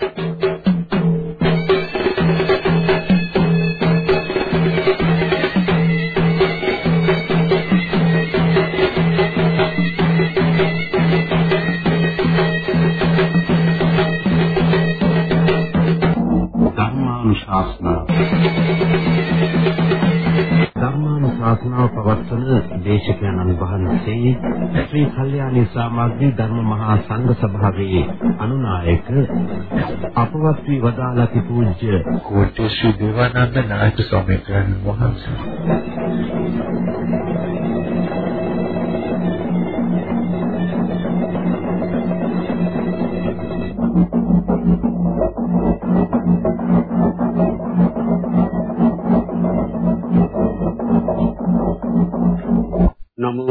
Thank you. ධර්මානුශාසනාව පවත්වන දේශකයන්න් වහන්සේ ශ්‍රී කල්යාණී සමාජී ධර්ම මහා සංඝ සභාවේ අනුනායක අපවත් වී වදාළති පූජ්‍ය කෝට්ටේ ශ්‍රී දේවානන්ද නායක ස්වාමීන් වහන්සේ.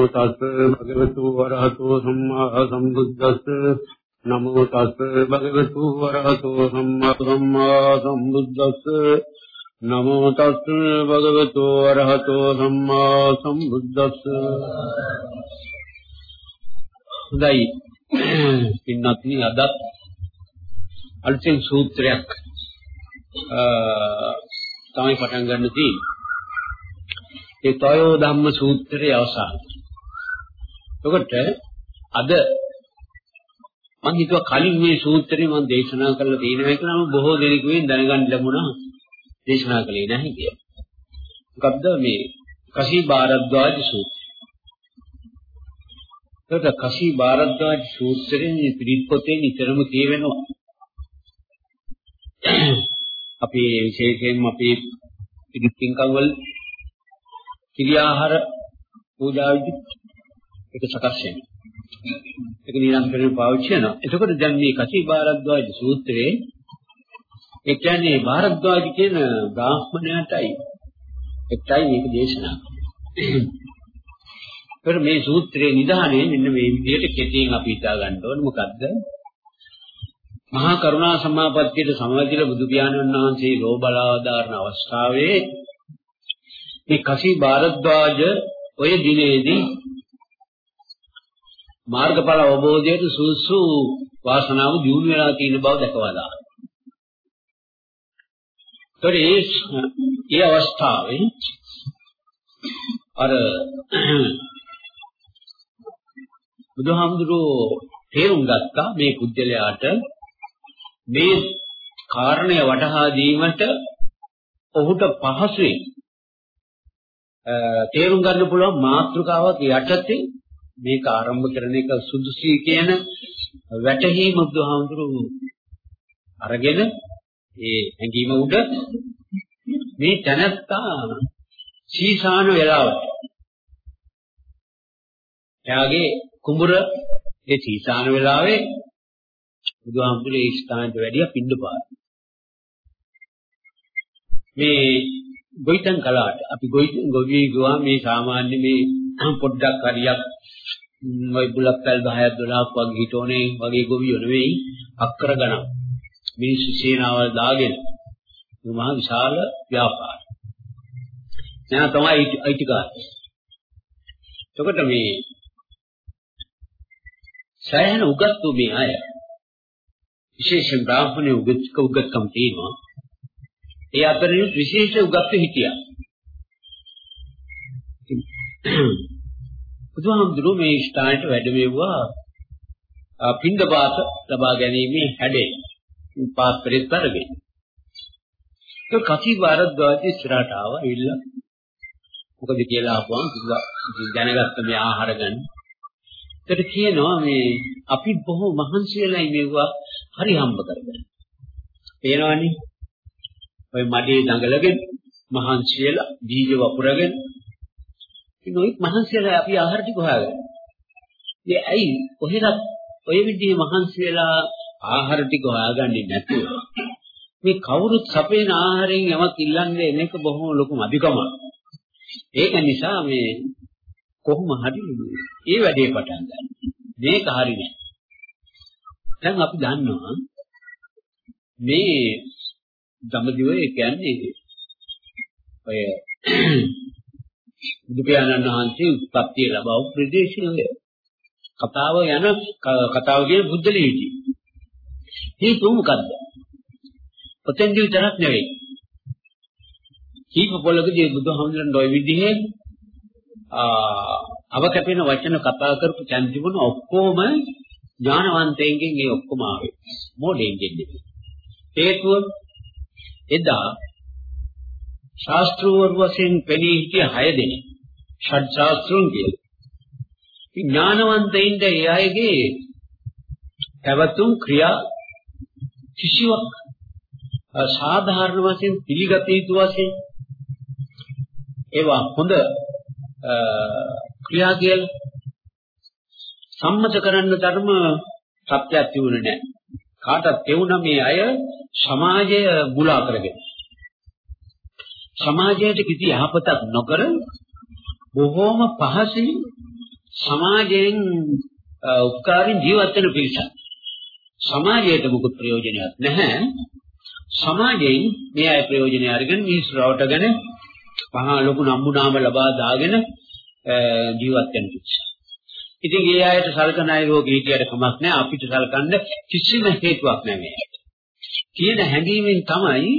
නමෝ තස් භගවතු වරහතෝ සම්මා සම්බුද්දස්ස. නමෝ තස් භගවතු වරහතෝ සම්මා සම්මා සම්බුද්දස්ස. නමෝ තස් භගවතු වරහතෝ සම්මා සම්බුද්දස්ස. හොඳයි. පින්වත්නි අද අලුතෙන් සූත්‍රයක් තමයි පටන් ගන්න තියෙන්නේ. ඒ තයෝ ධම්ම සූත්‍රයේ අවසාන. එතකොට අද මම හිතුවා කලින් මේ සූත්‍රය මම දේශනා කරලා තියෙනවා කියලා මම බොහෝ දෙනෙකුගෙන් දැනගන්න ලැබුණා දේශනා කළේ නැහැ කියලා. මොකද්ද මේ කසී බාරද්වාජ සූත්‍රය. එතකොට කසී බාරද්වාජ සූත්‍රයෙන් පිළිත් පොතේ නිතරම කියවෙනවා. අපි විශේෂයෙන්ම අපේ පිළිත් පින්කම් වල කිරියාහාර පූජාවිදි ඒක සකස් වෙනවා. ඒක නිරන්තරයෙන් පාවිච්චි කරනවා. එතකොට දැන් මේ කචී භාරද්වාජ සූත්‍රයේ ඒ කියන්නේ භාරද්වාජ කියන බ්‍රාහ්මණයටයි එකයි මේක දේශනා කරන්නේ. මේ සූත්‍රයේ නිදානේ මෙන්න මේ විදිහට කෙටියෙන් අපි හිතා ගන්න ඕනේ මොකද්ද? මහා කරුණා සමාපත්තියට සමවැදිලා බුදු පියාණන් වහන්සේ ලෝබලාදාරණ අවස්ථාවේ මේ කසී භාරද්වාජ ඔය දිනේදී මාර්ගඵල අවබෝධයට සුසු වාසනාව දියුණු වෙලා තියෙන බව දැකවලා. ඒතරේ ඒ අවස්ථාවේ අර බුදුහාමුදුරුවෝ තේරුම් ගත්තා මේ කුජලයාට මේ කාරණය වටහා දීමට ඔහුට පහසුයි තේරුම් ගන්න පුළුවන් මාත්‍රකාවක් යටතේ මේක ආරම්භ කරන එක සුදුසුයි කියන වැටහීම බුදුහාමුදුරු අරගෙන ඒ ඇඟීම උඩ මේ තනත්තා සීසාන වෙලාවට. එයාගේ කුඹුර ඒ සීසාන වෙලාවේ බුදුහාමුදුරු ඒ ස්ථානට වැඩිය පින්නපාත. මේ ගොවිතැන් කලාවට අපි ගොවි ගුවා මේ සාමාන්‍ය මේ පොඩ්ඩක් හරියක් ওই බුලක් පැල් 10ක් 12ක් වගේ හිටෝනේ වගේ ගොවියෝ නෙවෙයි අක්කර ගණන් මිනිස්සු සේනාවල් දාගෙන මේ මහා විශාල ව්‍යාපාර. දැන් තමයි අයිතිකාරය. එතකොට මේ සෑහෙන උගත්තු මේ අය විශේෂයෙන් බ්‍රාහ්මණය උගත් උගත්කම් තියෙනවා. ඒ අතරින් විශේෂ උගත්තු හිටියා. බුදුහාමුදුරුවෝ මේ ස්ථානට වැඩමෙව්වා පින්දපාත ලබා ගැනීමේ හැඩේ පාත්‍රෙත් අරගෙන. ඒ කසි භාරද්වාජ ඉස්සරහට ආවා ඉල්ල. මොකද කියලා අහපුවම දැනගත්ත මේ ආහාර ගන්න. ඒකට කියනවා මේ අපි බොහෝ මහන්සි වෙලා ඉමෙව්වා හරි හම්බ කරගන්න. පේනවනේ ඔය මඩේ දඟලගෙන මහන්සියලා බීජ වපුරගෙන ඉතින් මහන්සියලා අපි ආහාර ටික හොයාගන්න. ඉතින් ඇයි කොහෙවත් ඔය විදිහේ මහන්සි වෙලා ආහාර ටික හොයාගන්නේ නැතුව මේ කවුරුත් සපේන ආහාරයෙන් යමක් ඉල්ලන්නේ මේක බොහොම ලොකු අධිකමක්. ඒක නිසා මේ කොහොම හරි ඒ වැඩේ පටන් ගන්න. මේක හරි නෑ. දැන් අපි දන්නවා මේ දඹදිවේ කියන්නේ ඔය බුදු පියාණන් වහන්සේ උත්පත්ති ලැබව ප්‍රදේශය කතාව යන කතාව කියන බුද්ධ ලීටි. හේතුව මොකද්ද? ඔතෙන්දි විතරක් නෙවෙයි. කීප පොළකදී බුදුහාමුදුරන් ওই විදිහේ අවකපින වචන කතා කරපු තැන් තිබුණ ඔක්කොම ඥානවන්තයෙන්ගෙන් ඒ ඔක්කොම ආවේ. මොඩෙන්ගෙන් නෙවෙයි. හේතුව එදා ශාස්ත්‍රවල වශයෙන් පෙනී සිටිය 6 දෙනෙක් ෂඩ් ශාස්ත්‍රුන් කියන. ඥානවන්තයින්ට ඒ අයගේ පැවතුම් ක්‍රියා කිසිවක් සාධාරණ වශයෙන් පිළිගත යුතු වශයෙන් ඒවා හොඳ ක්‍රියා කියලා සම්මත කරන්න ධර්ම සත්‍යයක් තිබුණේ නැහැ. කාටත් තෙවුණා මේ අය සමාජය මුලා කරගෙන. සමාජයට කිසි යහපතක් නොකර බොහෝම පහසින් සමාජයෙන් උපකාරින් ජීවත් වෙන පිරිසක්. සමාජයට මුකුත් ප්‍රයෝජනයක් නැහැ. සමාජයෙන් මේ අය ප්‍රයෝජනය අරගෙන මිනිස්සු රවටගෙන මහා ලොකු නම්බුනාම ලබා දාගෙන ජීවත් වෙන පිරිසක්. ඉතින් ඒ අයට සලකන අය රෝගී හිටියට කමක් නැහැ අපිට සලකන්න කිසිම හේතුවක් නැහැ කියන හැඟීමෙන් තමයි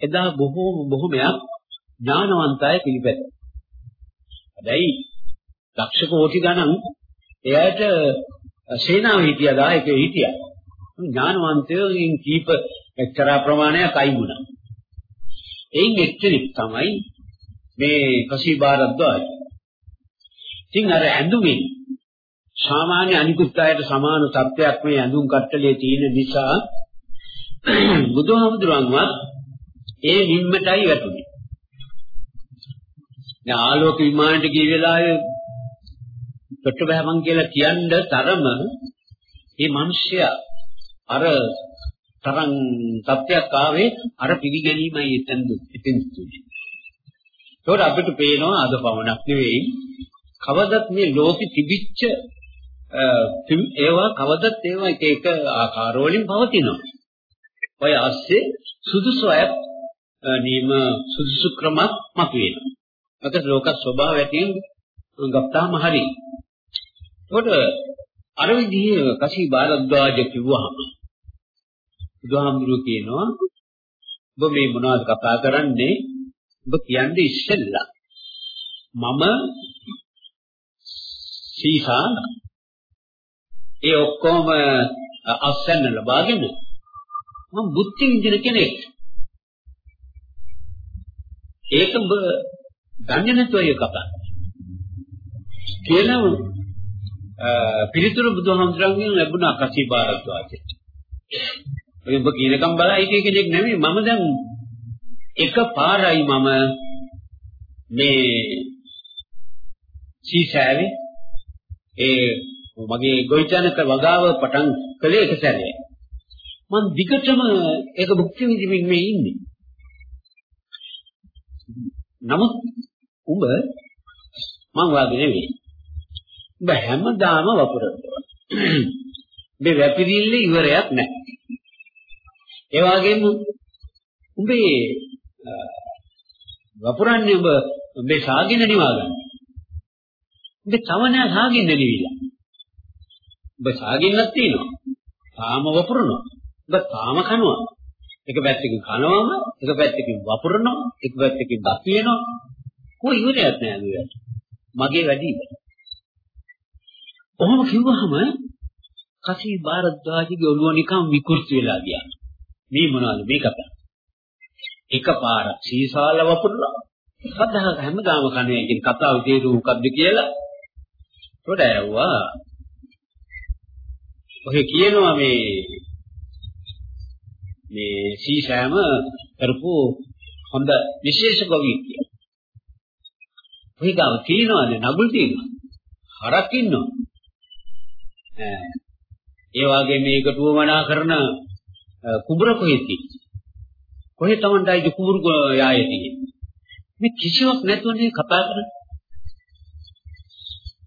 එදා බොහෝ බොහොමයක් ඥානවන්තය පිළිපැද. හැබැයි ලක්ෂ කෝටි ගණන් එයාට සේනාව හිටියා දා එක හිටියා. ඥානවන්තයෝගෙන් කීප එක්තරා ප්‍රමාණයක් අයින් වුණා. එයින් එක්කෙනෙක් තමයි මේ කසීබාරද්දායි. ඉතින් අර ඇඳුමින් සාමාන්‍ය අනිකුත් අයට සමාන තත්ත්වයක් මේ ඇඳුම් කට්ටලේ තියෙන නිසා බුදුහාමුදුරන්වත් ඒ නිම්මටයි වැටුනේ. දැන් ආලෝක විමානට ගිය වෙලාවේ පෙට්ට බෑමන් කියලා කියන්න තරම මේ මිනිස්සයා අර තරම් තත්ත්වයක් ආවේ අර පිළිගැනීමයි එතෙන් එතෙන් තුනේ. ඒකට අපිට පේනවා අද පවණක් නෙවෙයි කවදත් මේ ලෝකෙ තිබිච්ච ඒවා කවදත් ඒවා එක එක ආකාරවලින් පවතිනවා. ඔය ASCII සුදුසු අය නීම සුදුසු ක්‍රමයක් මතුවෙනවා. ඒක ලෝක ස්වභාවයෙන් ගත්තාම හරි. ඒකට අර විදිහේ කසී බාරද්වාජ කිව්වහම බුදුහාමුදුරුවෝ කියනවා ඔබ මේ මොනවද කතා කරන්නේ? ඔබ කියන්නේ ඉස්සෙල්ලා මම සීසා ඒ ඔක්කොම අස්සන්න ලබාගෙන මම බුද්ධ විඳින කෙනෙක්. ඒක ඔබ දන්නේ නැතුව ඒක කතා. කියනවා පිරිතුරු බුදුහාමුදුරන්ගෙන් ලැබුණා කසීබාරද්වාජයට. ඔබ කියනකම් බලා හිටිය කෙනෙක් නෙමෙයි මම දැන් එක පාරයි මම මේ සීසෑවේ ඒ මගේ ගොවිතැනක වගාව පටන් කළේ එක සැරේ. මම දිගටම ඒක භුක්ති විඳින්මින් මේ ඉන්නේ. නමුත් උඹ මං වාගේ නෙවෙයි. උඹ හැමදාම වපුරනවා. මේ වැපිරිල්ල ඉවරයක් නැහැ. ඒ වගේම උඹේ වපුරන්නේ උඹ උඹේ සාගින නිවා ගන්න. උඹ තව නෑ සාගින්න නිවිලා. උඹ සාගින්නක් තියෙනවා. තාම වපුරනවා. උඹ තාම කනවා. එක පැත්තකින් කනවම එක පැත්තකින් වපුරනවා එක පැත්තකින් දත් වෙනවා. කොයි ඉවරයක් නෑ නේද? මගේ වැඩි ඉවරයි. කොහොම කිව්වහම කසී බාරද්වාජගේ ඔළුව නිකන් විකෘති වෙලා ගියා. මේ මොනවද මේ කතාව? එකපාර සීසාල වපුරලා සදහක හැමදාම කන්නේ කියන කතාව තේරුම මොකද්ද කියලා පොඩ ඇව්වා. ඔහේ කියනවා මේ මේ සීසෑම කරපු හොඳ විශේෂ ගොවියෙක් කියලා. ඔහේ ගාව තියනවාද නගුල් තියනවා. හරක් ඉන්නවා. ඒ වගේ මේකට වමනා කරන කුඹර කොහෙද කොහෙ Tamanටයි කුඹුරු යායේ තියෙන්නේ. මේ කිසිවක් නැතුවනේ කතා කරන්නේ.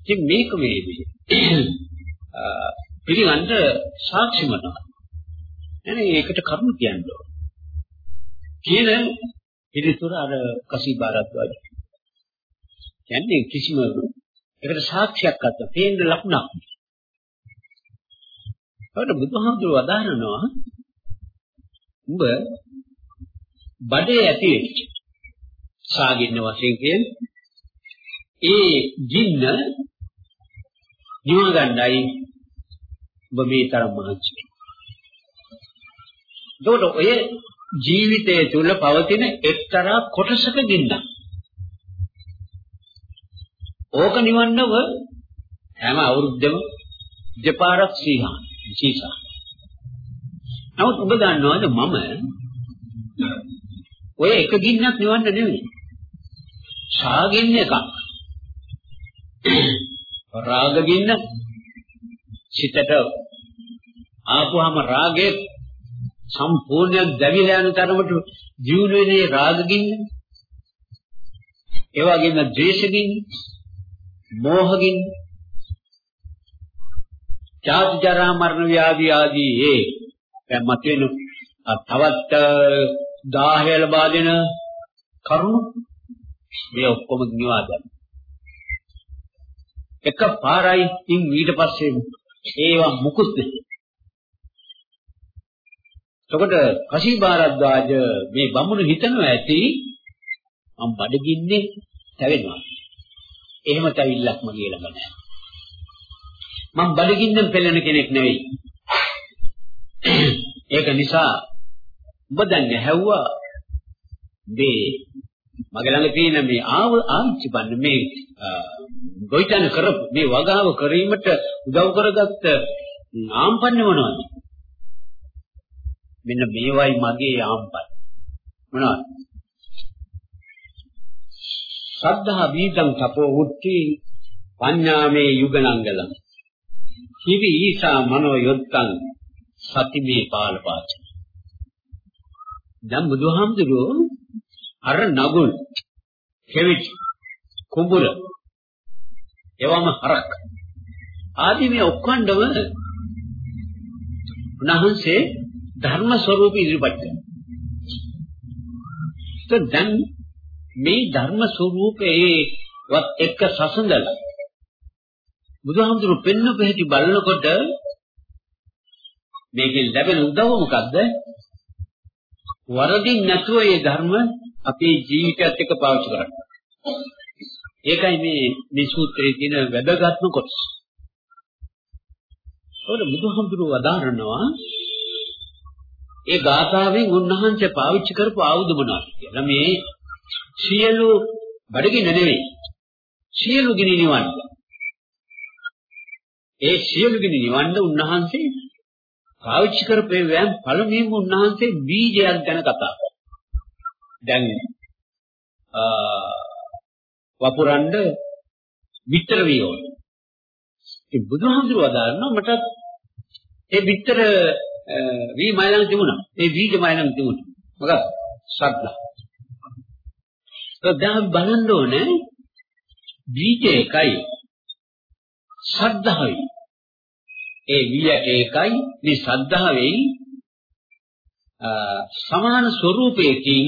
ඉතින් මේක වේදී පිළිගන්න සාක්ෂි මොනවා? එනේ ඒකට කරුණු කියන්න ඕන. කියන පිළිතුර අර කසීබාරද්වාජ. කියන්නේ කිසිම ඒකට සාක්ෂියක් අත්ත පේන්න ලකුණක්. ඒකට බුදුහාමුදුරුවෝ අදහනවා උඹ බඩේ ඇති වෙච්ච සාගින්න වශයෙන් කියන්නේ ඒ ජින්න නිව ගන්නයි ඔබ මේ තරම් මහන්සි වෙන්නේ. ඔය ජීවිතයේ තුල පවතින එක්තරා කොටසක ගින්නක්. ඕක නිවන්නව හැම අවුරුද්දෙම දෙපාරක් සීහා සීසා. නමුත් ඔබ දන්නවද මම ඔය එක ගින්නක් නිවන්න නෙවෙයි. සාගින්න එකක්. රාග ගින්න සිතට ආපුවාම රාගේ සම්පූර්ණයෙන් දැවිලා යන තරමට ජීවුන වෙනේ රාග ගින්න. ඒ වගේම ද්වේෂ ගින්න, මෝහ ගින්න. ජාති ජරා මරණ ව්‍යාධි ආදී ඒ දැන් මතෙන තවත් 10 ලබා දෙන කරුණු මේ ඔක්කොම නිවා ගන්න. එක පාරයි ඉන් ඊට පස්සේ ඒවා මුකුත් නැහැ. එතකොට කශීභාරද්වාජ මේ බමුණු හිතනවා ඇති මම බඩගින්නේ තැවෙනවා. එහෙම තැවිල්ලක් මගේ ළඟ නැහැ. මම බඩගින්නෙන් පෙළෙන කෙනෙක් නෙවෙයි. ඒක නිසා ඔබ දැන් ඇහැව්වා මේ මගේ ළඟ තියෙන මේ ආව ආච්චි බන්න මේ ගොවිතැන කරපු මේ වගාව කිරීමට උදව් කරගත්ත ආම්පන්නේ මොනවද? මෙන්න මේවයි මගේ ආම්පන්. මොනවද? සද්ධා බීජං තපෝ උත්ති පඤ්ඤාමේ යුගනංගලං. හිවි ඊසා මනෝ යොත්තං සතිමේ පාලපාච. දැන් බුදුහාමුදුරුවෝ අර නගුල් කෙවිච කුඹුර එවම හරක් ආදී මේ ඔක්කොණ්ඩම උන්වහන්සේ ධර්ම ස්වરૂප ඉදිරිපත් කරනවා. දැන් මේ ධර්ම ස්වરૂපේ වත් එක්ක සසඳලා බුදුහාමුදුරු පෙන්වපු හැටි බලනකොට මේකෙන් ලැබෙන උදව්ව මොකද්ද? වරදින් නැතුව මේ ධර්ම අපේ ජීවිතයත් එක්ක පාවිච්චි කරන්න. ඒකයි මේ මේ සූත්‍රයේ තියෙන වැදගත්ම කොටස. ඒකට බුදුහාමුදුරුවෝ වදාරනවා ඒ ගාථාවෙන් උන්වහන්සේ පාවිච්චි කරපු ආයුධ මොනවද කියලා. මේ සියලු බඩගින්න නෙවෙයි. සියලු ගිනි නිවන්න. ඒ සියලු ගිනි නිවන්න උන්වහන්සේ පාවිච්චි කරපු වෑම් පළමුවෙන්ම උන්වහන්සේ බීජයක් ගැන කතා කරා. දැන් වපුරන්න විතර වියෝන. ඒ බුදුහාමුදුරුවෝ වදාරනවා මට ඒ විතර වී මයිලන් තිබුණා. ඒ බීජ මයිලන් තිබුණා. මොකද? ශ්‍රද්ධා. දැන් බලන්න ඕනේ බීජ එකයි ශ්‍රද්ධාවයි. ඒ බීජට එකයි මේ ශ්‍රද්ධාවෙයි සමාන ස්වરૂපයකින්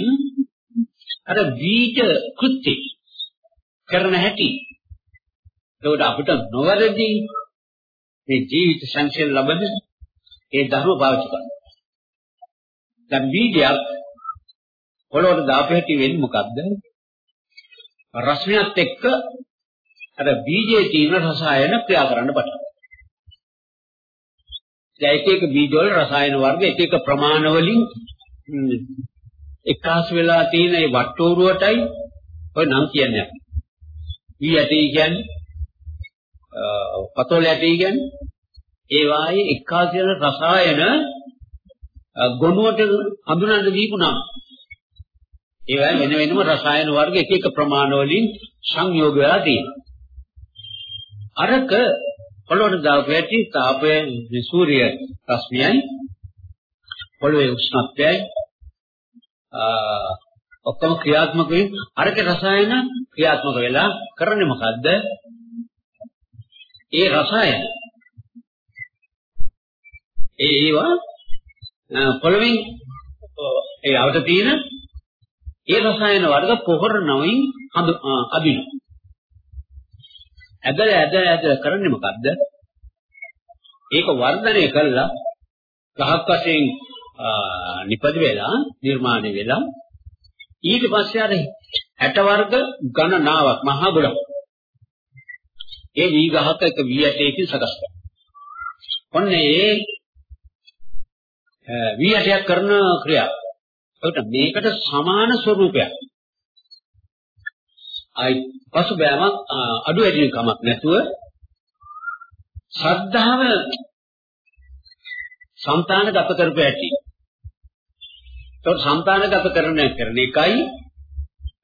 අර බීජ කෘත්‍ය කරන හැටි ඒකට අපිට නොවැරදි මේ ජීවිත සංසිල් ලබන ඒ ධර්ම පාවිච්චි කරනවා. දැන් බීජයක් පොළොවට දාපු හැටි වෙන්නේ මොකද්ද? රශ්මියත් එක්ක අර බීජයේ තියෙන රසායන ක්‍රියා කරන්න පටන් දැන් එක එක බීජ වල රසායන වර්ග එක එක ප්‍රමාණ වලින් එකාස් වෙලා තියෙන ඒ වට්ටෝරුවටයි ඔය නම් කියන්නේ. ඊ යටි කියන්නේ පතෝල යටි කියන්නේ ඒ වායේ එකාස් වෙන රසායන ගොනුවට හඳුනන්න දීපු නම් ඒවා වෙන වෙනම රසායන වර්ග එක එක ප්‍රමාණ වලින් සංයෝග වෙලා තියෙනවා. අරක පොළොවට දාපු ඇටි තාපය සූර්ය රශ්මියයි පොළොවේ උෂ්ණත්වයයි ඔක්කොම ක්‍රියාත්මක වෙන අරක රසායන ක්‍රියාත්මක වෙලා කරන්නේ මොකද්ද? ඒ රසායන ඒ ඒවා පොළොවෙන් ඒ අවට තියෙන ඒ රසායන වර්ග පොහොර නවින් අදිනවා. ඇදලා ඇදලා ඇදලා කරන්නේ මොකද්ද? ඒක වර්ධනය කළා ගහක් වශයෙන් නිපද වෙලා නිර්මාණය වෙලා ඊට පස්සේ අර 60 වර්ග ගණනාවක් මහා ගොඩක් ඒ වී ගහක එක වී ඇටයකින් සකස් කරනවා. ඔන්න ඒ වීයටයක් කරන ක්‍රියාව. ඒකට මේකට සමාන ස්වરૂපයක්. අයි පසුබෑමක් අඩු වැඩි කමක් නැතුව ශ්‍රද්ධාව සම්තානගත කරපු ඇති. ඒකට සම්තානගත කරන කරන එකයි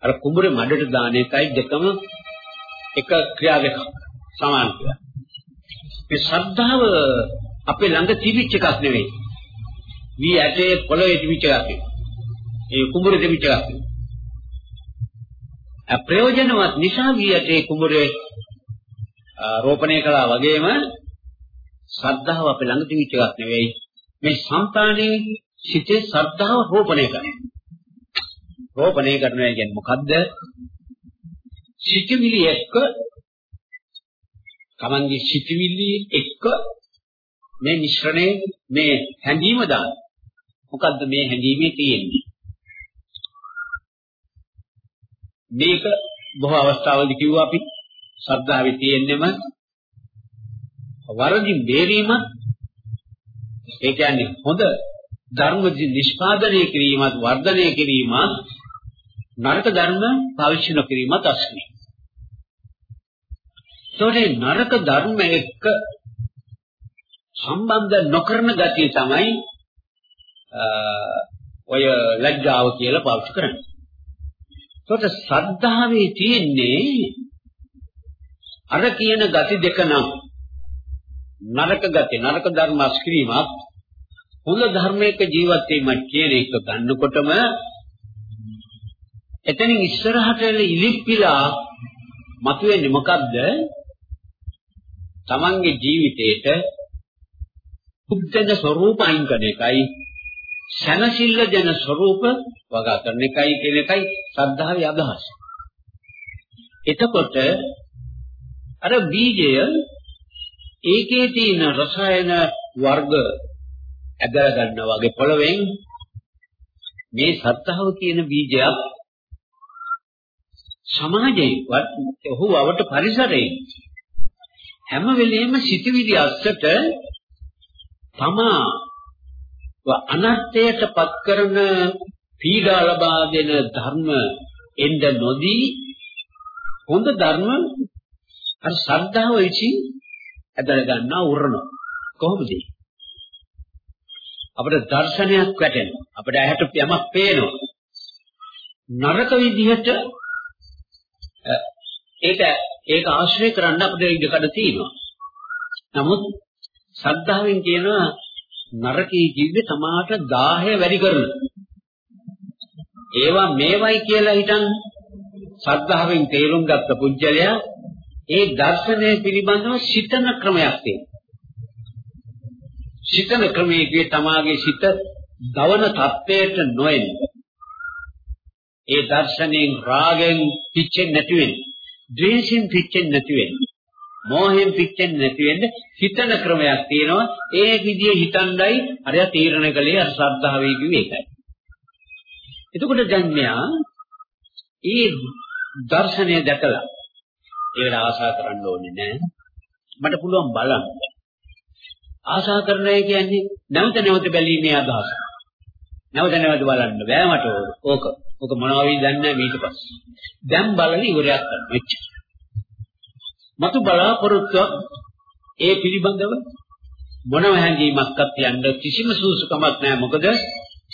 අර කුඹුරේ මඩට දාන එකයි දෙකම එක ක්‍රියාවක සමාන ක්‍රියාවක්. මේ ශ්‍රද්ධාව අපේ ළඟ තිබිච්ච එකක් නෙවෙයි. වී ඇටේ පොළවේ තිබිච්ච එකක් නෙවෙයි. ඒ කුඹුරේ තිබිච්ච එකක් නෙවෙයි. ප්‍රයෝජනවත් නිසා වී ඇටේ කුඹුරේ රෝපණය කළා වගේම ශ්‍රද්ධාව අපේ ළඟ තිබිච්ච එකක් නෙවෙයි. මේ సంతානයේ සිතේ ශ්‍රද්ධාව රෝපණය කරනවා. රෝපණය කරනවා කියන්නේ මොකද්ද? සිතවිලි එක්ක තමන්ගේ සිතවිලි එක්ක මේ මිශ්‍රණය මේ හැඟීම දාන. මොකද්ද මේ හැඟීමේ තියෙන්නේ? මේක බොහෝ අවස්ථාවලදී කිව්වා අපි ශ්‍රද්ධාවේ තියෙන්නම වරදින් බේරීමත් ඒ කියන්නේ හොඳ ධර්ම නිෂ්පාදනය කිරීමත් වර්ධනය කිරීමත් නරක ධර්ම පාවිච්චි නොකිරීමත් අස්මි. ඒතකොට නරක ධර්ම එක්ක සම්බන්ධ නොකරන ගතිය තමයි ඔය ලැජ්ජාව කියලා පාවිච්චි කරන්නේ. ඒකට ශ්‍රද්ධාවේ තියෙන්නේ අර කියන ගති දෙක නම් නරක ගති නරක ධර්ම අස්ක්‍රීමත් හොඳ ධර්මයක ජීවත් වීමත් කියන එක ගන්නකොටම එතනින් ඉස්සරහට ඉලිප්පිලා මතුවෙන්නේ මොකද්ද? තමන්ගේ ජීවිතේට බුද්ධන ස්වરૂප අයින් කරන එකයි සනසිල්ල ජන ස්වરૂප වගා කරන එකයි කියන එකයි ශ්‍රද්ධාවේ අදහස. එතකොට අර බීජය ඒකේ තියෙන රසායන වර්ග ඇදලා ගන්නවා වගේ පොළවෙන් මේ සත්‍තාව කියන බීජයක් සමාජයේ ඔහු අවට පරිසරයේ හැම වෙලෙම සිටිවිලි අස්සට තමා අනර්ථයට පත් කරන පීඩා ලබා දෙන ධර්ම එන්න නොදී හොඳ ධර්ම අර ශ්‍රද්ධාව විසින් ඇදලා ගන්නා උරණ. කොහොමද? අපිට දර්ශනයක් වැටෙනවා. අපිට ඇහැට යමක් පේනවා. නරක විදිහට ඒක ඒක ආශ්‍රය කරන්න අපිට ඉඩකඩ තියෙනවා. නමුත් ශ්‍රද්ධාවෙන් කියනවා නරකී කිව්වේ තමාට 10 වැඩි කරන. ඒවා මේවයි කියලා හිතන් ශ්‍රද්ධාවෙන් තේරුම් ගත්ත පුජ්‍යලයා ඒ දර්ශනය පිළිබඳව සිතන ක්‍රමයක් තියෙනවා. සිතන ක්‍රමයේ තමාගේ සිත දවන තත්ත්වයට නොඑන්න. ඒ දර්ශනයෙන් රාගෙන් පිච්චෙන්නේ නැති වෙන්නේ. ද්වේෂයෙන් පිච්චෙන්නේ නැති වෙන්නේ. මෝහයෙන් පිච්චෙන්නේ නැති වෙන්න හිතන ක්‍රමයක් තියෙනවා. ඒ විදිය හිතණ්ඩයි අරය තීරණය කළේ අර ශ්‍රද්ධාවේ කිව්වේ ඒකයි. එතකොට දැන් මෙයා ඒ දර්ශනය දැකලා ඒකට ආශා කරන්න ඕනේ නෑ. මට පුළුවන් බලන්න. ආශා කරනවා කියන්නේ නැවත නැවත බැලීමේ අදහස. නැවත නැවත බලන්න බෑ මට ඕක. ඕක මොනවා වෙයිද දන්නේ නැහැ ඊට පස්සේ. දැන් බලලා ඉවරයක් කරන්න මෙච්චර මතු බලාපොරොත්තුවක් ඒ පිළිබඳව මොනව හැඟීමක්වත් යන්න කිසිම සූසුකමක් නැහැ. මොකද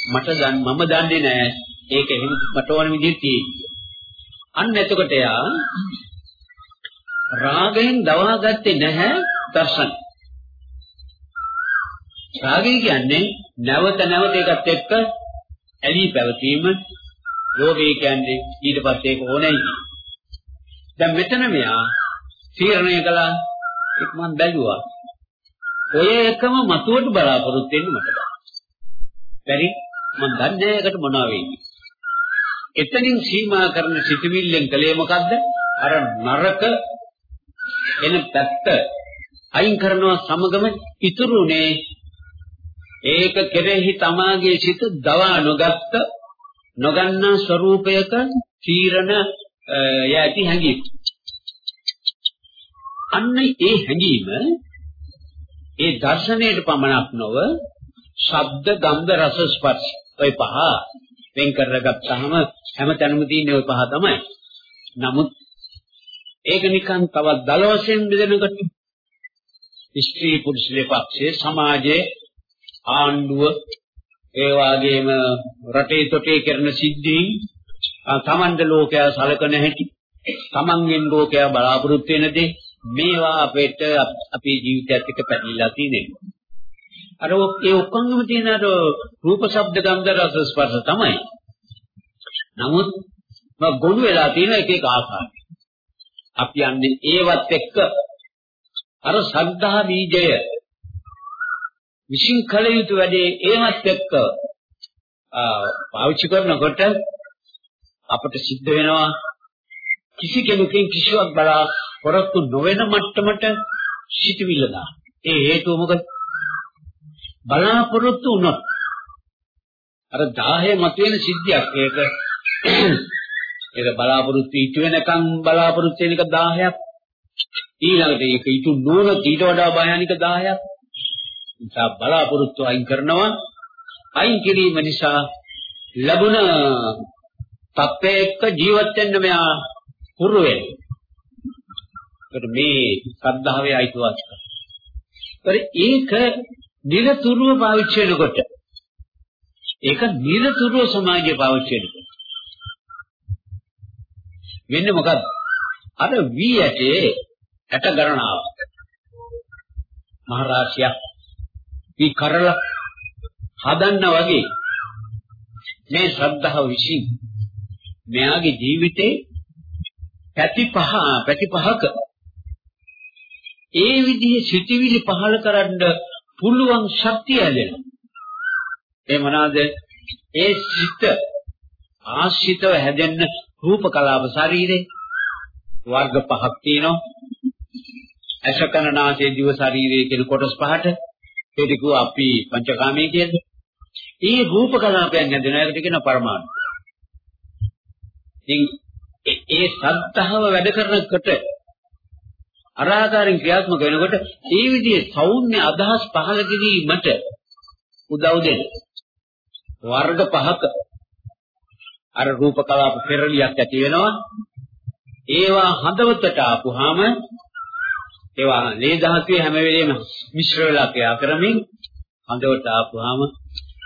මට දැන් මම දන්නේ නැහැ. ඒක එහෙම මට ඕන විදිහට තියෙන්නේ. අන්න එතකොට යා රාගයෙන් දවාගත්තේ නැහැ දර්ශන. රාගය කියන්නේ නැවත නැවත ඒකත් එක්ක ඇලී පැවතීම. ලෝභය කියන්නේ ඊට පස්සේ ඒක ඕනයි දැන් මෙතන මෙයා තීරණය කළා. ඒක මම බැලුවා. ඔය එකම මතුවට බලාපොරොත්තු වෙන්න මට බැරි? මම දන්නේ ඒකට මොනවා වෙයිද එතනින් සීමා කරන සිටවිල්ලෙන් කලේ මොකද්ද? අර නරක එන පැත්ත අයින් කරනවා සමගම ඉතුරුනේ. ඒක කෙරෙහි තමාගේ සිත දවා නොගත්ත නොගන්නා ස්වરૂපයක තීරණ යැති හැඟීම. අන්න ඒ හැඟීම ඒ දර්ශනයේ පමණක් නොව ශබ්ද ගන්ධ රස ස්පර්ශ ඔය පහ වෙන් කරගත්තාම හැමතැනම තියෙන ඔය පහ තමයි. නමුත් ඒක නිකන් තවත් දල වශයෙන් බෙදෙනකොට ස්ත්‍රී පුරුෂ දෙපක්ෂයේ සමාජයේ ආණ්ඩුව ඒ වගේම රටේ තොටේ කරන සිද්ධීන් තමන්ද ලෝකයා සලකන හැටි තමන්ගෙන් ලෝකයා බලාපොරොත්තු වෙන දේ මේවා අපිට අපේ ජීවිතයත් එක්ක පැටලිලා තියෙනවා. අර ඒ ඔක්කොම තියෙන අර රූප ශබ්ද ගන්ධ රස ස්පර්ශ තමයි. නමුත් ගොනු වෙලා තියෙන එක එක ආකාරයි. අපි යන්නේ ඒවත් එක්ක අර සද්ධා බීජය විශ්ින් කල යුතු වැඩේ ඒවත් එක්ක පාවිච්චි කරනකොට අපට සිද්ධ වෙනවා කිසි කෙනෙකුගෙන් කිසිවක් බලා පොරොත්තු නොවන මට්ටමට සිටිවිල්ල දාන. ඒ හේතුව මොකද? බලාපොරොත්තු වුණොත් අර 10 මතුවෙන සිද්ධියක් ඒක ඒක බලාපොරොත්තු ඉතු වෙනකන් බලාපොරොත්තු වෙන එක 10ක් ඊළඟට ඒක ඉතු නොවන ඊට වඩා භයානික 10ක් නිසා බලාපොරොත්තු අයින් කරනවා අයින් කිරීම නිසා ලැබුණ තත්ත්වයක ජීවත් වෙන්න මෙයා පුරු වෙනවා. ඒකට මේ සද්ධාවේ අයිතිවාසිකම. ඒක නිරතුරුව පාවිච්චි වෙනකොට ඒක නිරතුරුව සමාජයේ පාවිච්චි වෙනකොට වෙන්නේ මොකද්ද? අර වී ඇටේ ඇට ගණනාවක්. මහරාශියක් වී කරලා හදන්න වගේ මේ ශ්‍රද්ධාව විශ්ින් මෙයාගේ ජීවිතේ පැති පහ පැති පහක ඒ විදිහේ සිටිවිලි පහල කරන්න පුළුවන් ශක්තිය ලැබෙනවා. ඒ මොනවාද? ඒ සිත ආශ්‍රිතව හැදෙන්න රූප කලාප ශරීරේ වර්ග පහක් තියෙනවා. අශකරණාසේ දිව ශරීරයේ කියන කොටස් පහට ඒකු අපි පංචකාමයේ කියන්නේ. ඒ රූප කලාපයන් හැදෙන එකට කියන පරමාණු. ඉතින් ඒ සද්ධාව වැඩ කරනකොට අරාකාරයෙන් ක්‍රියාත්මක වෙනකොට ඒ විදිහේ සෞම්‍ය අදහස් පහළ කිරීමට උදව් දෙන වර්ග පහක අර රූප කලාප පෙරලියක් ඇති වෙනවා. ඒවා හදවතට ආපුවාම ඒවා ලේ ධාතුවේ හැම වෙලෙම මිශ්‍ර වෙලා ක්‍රියා කරමින් හදවතට ආපුවාම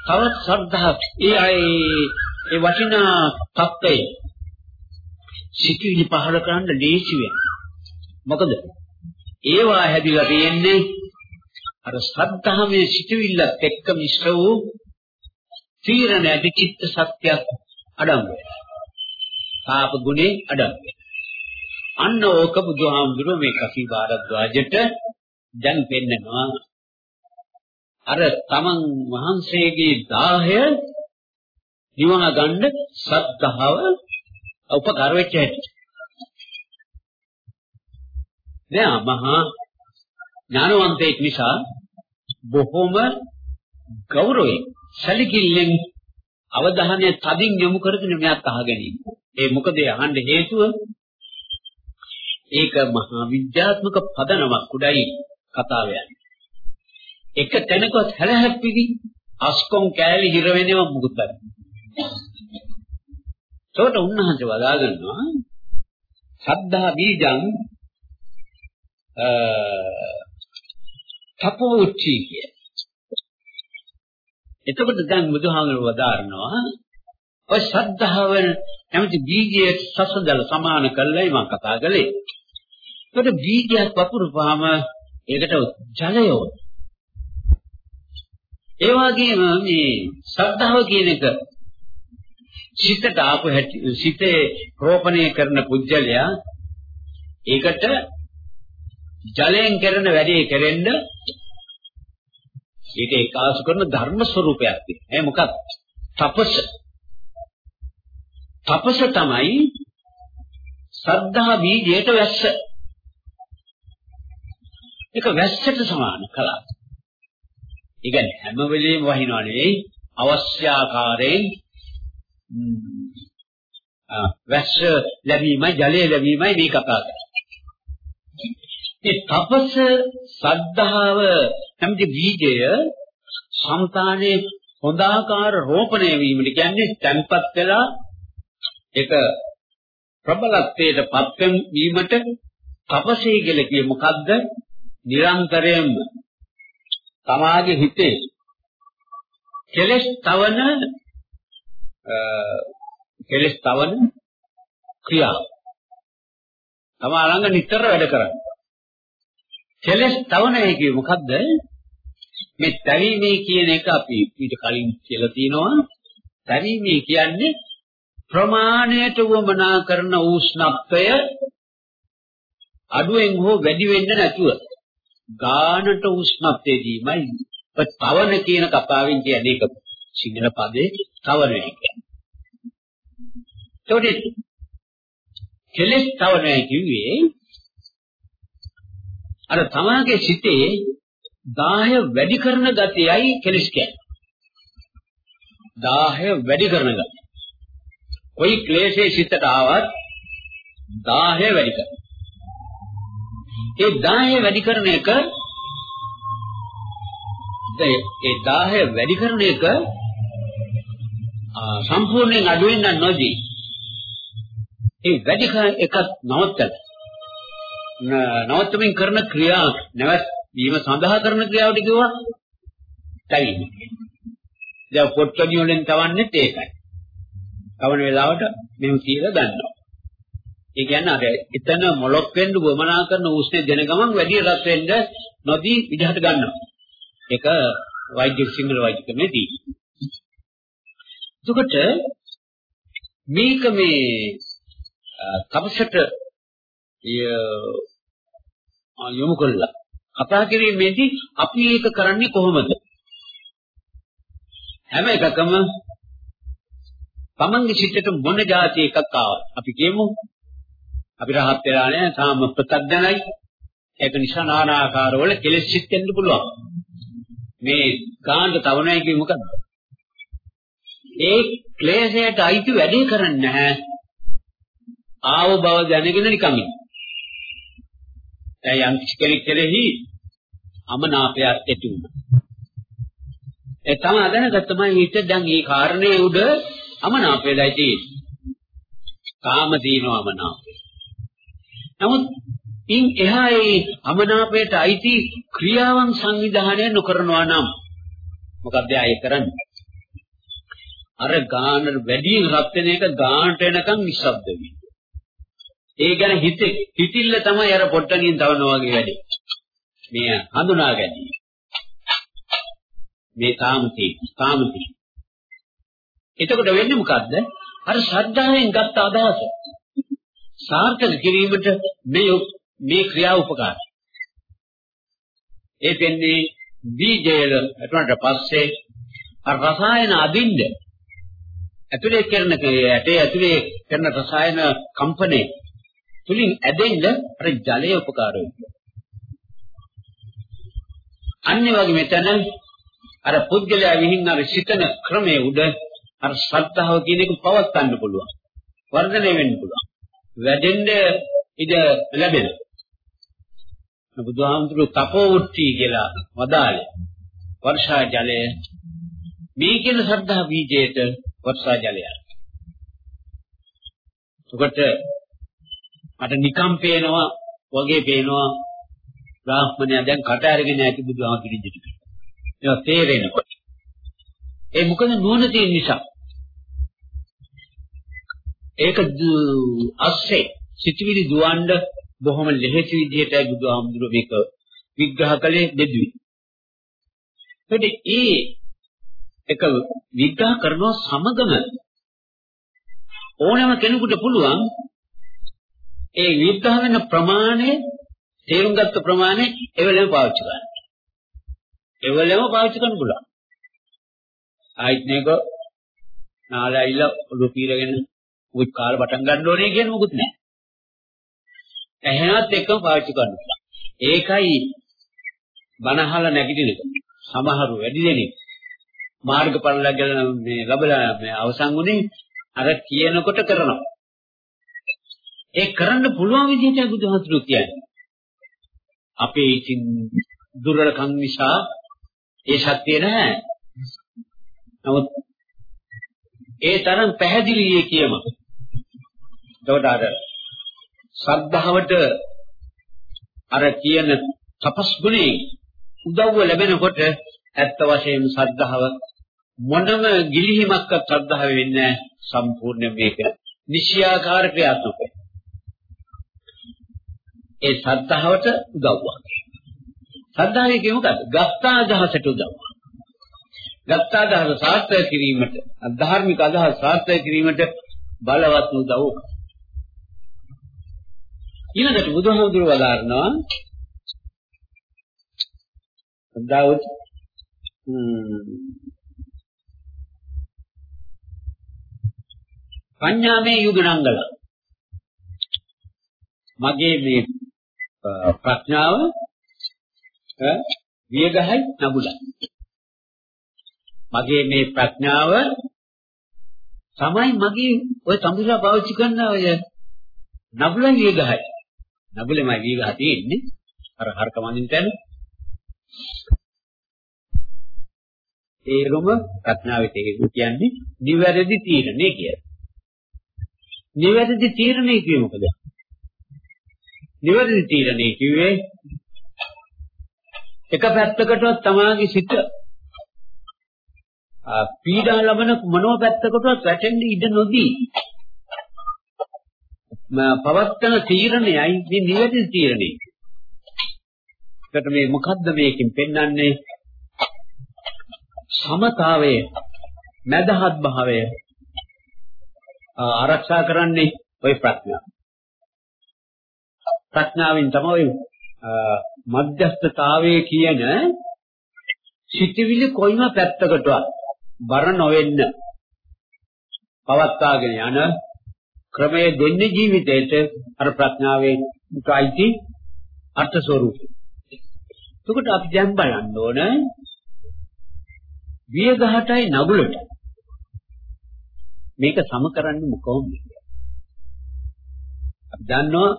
තවත් ශ්‍රද්ධාවක්. ඒ ඒ වටිනා තත්ත්වයේ සිටිවිලි පහල කරන්න ලේසි වෙනවා. මොකද ඒවා හැදිලා තියෙන්නේ අර ශ්‍රද්ධාවේ සිටවිල්ලත් එක්ක මිශ්‍ර වූ තීරණ ඇති චිත්ත සත්‍යයක් අඩංගු වෙනවා. පාප ගුණේ අඩංගු වෙනවා. අන්න ඕක බුදුහාමුදුරුවෝ මේ කසී භාරද්වාජට දැන් පෙන්නනවා. අර තමන් වහන්සේගේ දාහය නිවන ගන්න සද්ධාව උපකාර වෙච්ච හැටි. මෙයා මහා ඥානවන්තයෙක් නිසා බොහොම ගෞරවයෙන් සැලකිල්ලෙන් අවධානය තදින් යොමු කරගෙන මෙයාත් අහගෙන ඉන්නවා. ඒ මොකද අහන්න හේතුව ඒක මහා විද්‍යාත්මක පදනමක් උඩයි කතාව යන්නේ. එක තැනකවත් හැලහැප්පිවි අස්කොන් කෑලි හිර වෙනව මුකුත් නැහැ. ඒකට උන්වහන්සේ වදා ගන්නවා සද්ධා බීජං තපෝච්චි කිය. එතකොට දැන් බුදුහාමුදුරුවෝ වදාරනවා ඔය ශ්‍රද්ධාව නැමැති බීජයේ සසඳල සමාන කළයි මම කතා කළේ. ඒකට බීජයක් වපුරපුවාම ඒකට ජලය ඕන. ඒ වගේම මේ ශ්‍රද්ධාව කියන එක සිතට ආපු හැටි සිතේ රෝපණය කරන පුජ්‍යලයා ඒකට ජලයෙන් කරන වැඩේ කෙරෙන්න ඒක ඒකාසු කරන ධර්ම ස්වરૂපයක් තියෙනවා. ඒ මොකක්ද? තපස. තපස තමයි සද්ධා බීජයට වැස්ස. ඒක වැස්සට සමාන කලාව. ඒ කියන්නේ හැම වෙලෙම වහිනවා නෙවෙයි අවශ්‍ය ආකාරයෙන් වැස්ස ලැබීමයි ජලය ලැබීමයි මේ කතා කරන්නේ. ඒ තපස සද්ධාව නැමැති බීජය సంతානයේ හොඳාකාර රෝපණය වීමට කියන්නේ තැන්පත් වෙලා ඒක ප්‍රබලත්වයට පත් වීමට තපසේ කියලා කියේ මොකද්ද? නිරන්තරයෙන්ම තමාගේ හිතේ කෙලස් තවන කෙලස් තවන ක්‍රියාව. තමා ළඟ නිතර වැඩ කරන්නේ. කෙලස් තවන එකේ මොකද්ද? මේ තැවීමේ කියන එක අපි ඊට කලින් කියලා තිනවා. තැවීමේ කියන්නේ ප්‍රමාණයට වමනා කරන උෂ්ණත්වය අඩුවෙන් හෝ වැඩි වෙන්න නැතුව ගානට උෂ්ණත්වයේදීමයි තවන කියන කතාවෙන් කියන්නේ ඒක සිංහල පදේ තවන එක. ඒකට කෙලස් තවන කිව්වේ අර තමාගේ සිතේ දාහය වැඩි කරන ගතියයි කෙලස් කියන්නේ. දාහය වැඩි කරන ගතිය. කොයි ක්ලේශේ සිතට ආවත් දාහය වැඩි කරනවා. ඒ දාහය වැඩි කරන එක ඒ දාහය වැඩි කරන එක සම්පූර්ණයෙන් අඩු වෙන්න නොදී ඒ වැඩි එකක් නවත්තන නවත්තමින් කරන ක්‍රියා නැවත් වීම සඳහා කරන ක්‍රියාවට කිව්වා තැවීම. දැන් පොට්ටනිය වලින් තවන්නේ ඒකයි. කවන වෙලාවට මෙහෙම කියලා ගන්නවා. ඒ කියන්නේ අර එතන මොලොක් වෙන්න වමනා කරන උස්නේ දෙන ගමන් වැඩි රස වෙන්න නොදී විදිහට ගන්නවා. ඒක වෛද්‍ය සිංහල වෛද්‍ය ක්‍රමේදී. එතකොට මේක මේ තපසට යොමු කළා. කතා කිරීමේදී අපි ඒක කරන්නේ කොහොමද? හැම එකකම තමන්ගේ සිිතට මොන જાති එකක් ආවත් අපි කියමු. අපි රහත් වෙලා නැහැ සාම ප්‍රත්‍යඥයි ඒක නිසා নানা ආකාරවල කෙලෙස් සිත් වෙන්න පුළුවන්. මේ ගාන්න තවණයි කිය මොකද්ද ඒ ක්ලේශයට අයිති වැඩේ කරන්නේ නැහැ. ආව බව දැනගෙන නිකම්ම යම් කෙනෙක් කෙරෙහි අමනාපයක් ඇති වුණා ඒ තමයි දැනගත්තම හිත දැන් මේ කාරණේ උඩ අමනාපයයි තියෙන්නේ. කාම තියෙනවා අමනාපය. නමුත් ඉන් එහා ඒ අමනාපයට අයිති ක්‍රියාවන් සංවිධානය නොකරනවා නම් මොකක්ද ආයේ කරන්නේ? අර ගාන වැඩියෙන් රත් වෙන එක ගානට එනකන් නිශ්ශබ්ද වෙන්නේ. ඒ ගැන හිත හිතිල්ල තමයි අර පොට්ටනින් තවනවා වගේ වැඩි. මේ හඳුනා ගැනීම. මේ කාමති කාමති එතකොට වෙන්නේ මොකද්ද? අර ශ්‍රද්ධාවෙන් ගත්ත අදහස සාර්ථක කිරීමට මේ මේ ක්‍රියාව උපකාරයි. ඒ දෙන්නේ බීජයල එතනට පස්සේ අර රසායන අදින්න ඇතුලේ කරන ඇටේ ඇතුලේ කරන රසායන කම්පණය තුලින් ඇදෙන්න අර ජලය උපකාර වෙනවා. අන්නේ වගේ මෙතන අර පුද්ගලයා විහිං අර සිතන ක්‍රමයේ උඩ අර ශ්‍රද්ධාව කියන එක පවත් ගන්න පුළුවන්. වර්ධනය වෙන්න පුළුවන්. වැඩෙන්න ඉඩ ලැබෙන. බුදුහාමුදුරු තපෝ උට්ටි කියලා වදාළේ. වර්ෂා ජලය මේ කියන ශ්‍රද්ධා බීජයට වර්ෂා ජලය. එතකොට මට නිකම් පේනවා වගේ පේනවා බ්‍රාහ්මණයා දැන් කට අරගෙන ඇති බුදුහාමුදුරු ඉදිරියට. ඒක තේරෙනකොට ඒ මොකද නුවණ තියෙන නිසා. ඒක අස්සේ සිතවිලි දුවන්න බොහොම ලෙහෙසි විදිහටයි බුදුහාමුදුරුවෝ මේක විග්‍රහ කළේ දෙදුවේ. ඒකේ ඒ එක විග්‍රහ කරනවා සමගම ඕනෑම කෙනෙකුට පුළුවන් ඒ විග්‍රහ වෙන ප්‍රමාණය තේරුම් ගත්ත ප්‍රමාණය එවලම පාවිච්චි කරන්න. එවලම පාවිච්චි කරන්න පුළුවන්. ආයිත් මේක නාලයිල ඔලු පීරගෙන උත් කාල පටන් ගන්න ඕනේ කියන මොකුත් නැහැ. එහෙමත් එක්කම පාවිච්චි කරන්න පුළුවන්. ඒකයි බනහල නැගිටින එක. සමහරු වැඩි දෙනෙක් මාර්ගඵල ලැබගෙන මේ ලැබලා මේ අවසන් වුණේ අර කියනකොට කරනවා. ඒ කරන්න පුළුවන් විදිහට බුදුහාමුදුරුවෝ කියන්නේ. අපේ ඉතින් දුර්වලකම් නිසා ඒ ශක්තිය නැහැ. නමුත් ඒ තරම් පැහැදිලි කියම. එතකොට අර සද්ධාවට අර කියන තපස් ගුණේ උදව්ව ලැබෙනකොට ඇත්ත වශයෙන්ම සද්ධාව මොනම ගිලිහිමක්වත් සද්ධාව වෙන්නේ සම්පූර්ණ මේක නිශ්‍යාකාර ක්‍රියාත්මක ඒ සද්ධාවට උදව්වක් සද්ධාවේ කිය මොකද්ද? ගත්තා අදහසට උදව්වක් ගත්තා අදහස සාර්ථක කිරීමට අධාර්මික අදහස සාර්ථක කිරීමට බලවත් උදව් ඊළඟට බුදුහාමුදුරුවෝ වදාරනවා සද්ධාවත් පඤ්ඤාමේ යුගනංගල. මගේ මේ ප්‍රඥාව වියගහයි නබුලයි මගේ මේ ප්‍රඥාව තමයි මගේ ඔය තඹුරා පාවිච්චි කරන ඔය නබුලයි වියගහයි නබුලෙමයි වියගහ තියෙන්නේ අර හරක මනින් තැන තේරුම ප්‍රඥාවේ තේරුම කියන්නේ නිවැරදි තීරණය කියලා. නිවැරදි තීරණය කියේ මොකද? නිවැරදි තීරණය කිව්වේ එක පැත්තකටවත් තමාගේ සිත පීඩා ලබන මොනෝ පැත්තකටවත් වැටෙන්න ඉඩ නොදී පවත්තන තීරණයයි මේ නිවැරදි තීරණය. ඒකට මේ මොකද්ද මේකෙන් පෙන්වන්නේ? සමතාවය මදහත් භාවය ආරක්ෂා කරන්නේ ওই ප්‍රඥාව. ප්‍රඥාවෙන් තමයි මධ්‍යස්ථතාවයේ කියන සිටිවිලි කොයිම පැත්තකටවත් බර නොවෙන්න පවත්වාගෙන යන ක්‍රමයේ දෙන්නේ ජීවිතේට අර ප්‍රඥාවේ උටයිති අර්ථ ස්වરૂපය. එතකොට අපි දැන් බලන්න ඕන වියගහටයි නගුලට මේක සම කරන්නේ කොහොමද අපි දන්නවා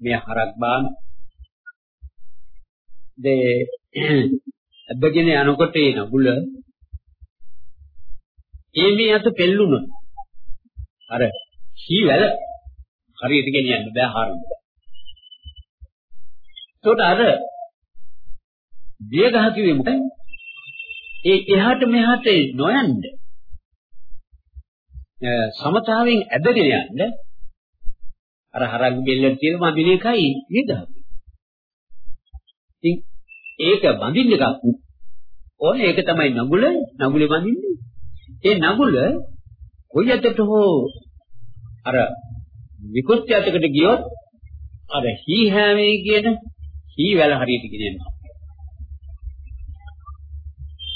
මේ හරක් බාන. දේ අබ්බගෙන යනකොට ඒ නගුල ඒ මේ අත පෙල්ලුණා අර හී වැල හරියට ගෙනියන්න බෑ හරන්න ඒකට අර වියගහ කිව්වේ මොකද ඒ එහාට මෙහාට නොයන්න. සමතාවෙන් ඇදගෙන යන්න. අර හරක් බෙල්ලට තියෙන මදින එකයි නේද? ඉතින් ඒක බඳින්න එකක් ඕනේ ඒක තමයි නගුල නගුලේ බඳින්නේ. ඒ නගුල කොයි අතට හෝ අර විකෘති අතකට ගියොත් අර හී හැමේ කියන හී වැල හරියට ගෙනියනවා.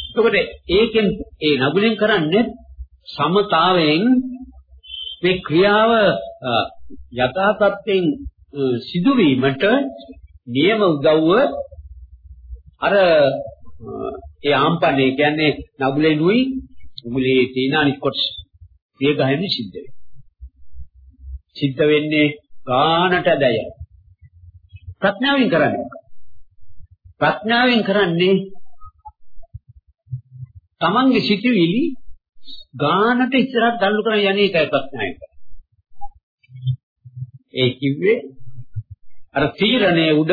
එතකොට ඒකෙන් ඒ නගුලෙන් කරන්නේ සමතාවයෙන් මේ ක්‍රියාව යථා තත්ත්වෙන් සිදුවීමට නියම උදව්ව අර ඒ ආම්පනේ කියන්නේ නගුලේ නුයි උගුලේ තියෙන අනිත් කොටස ඒ ගහන්නේ සිද්ධ වෙන්නේ. සිද්ධ වෙන්නේ ගානට දැය. ප්‍රඥාවෙන් කරන්නේ. ප්‍රඥාවෙන් කරන්නේ තමන්ගේ සිතුවිලි ගානට ඉස්සරහට තල්ලු කරන යන්නේ ඒකයි ප්‍රශ්නයක. ඒ කිව්වේ අර තීරණයේ උඩ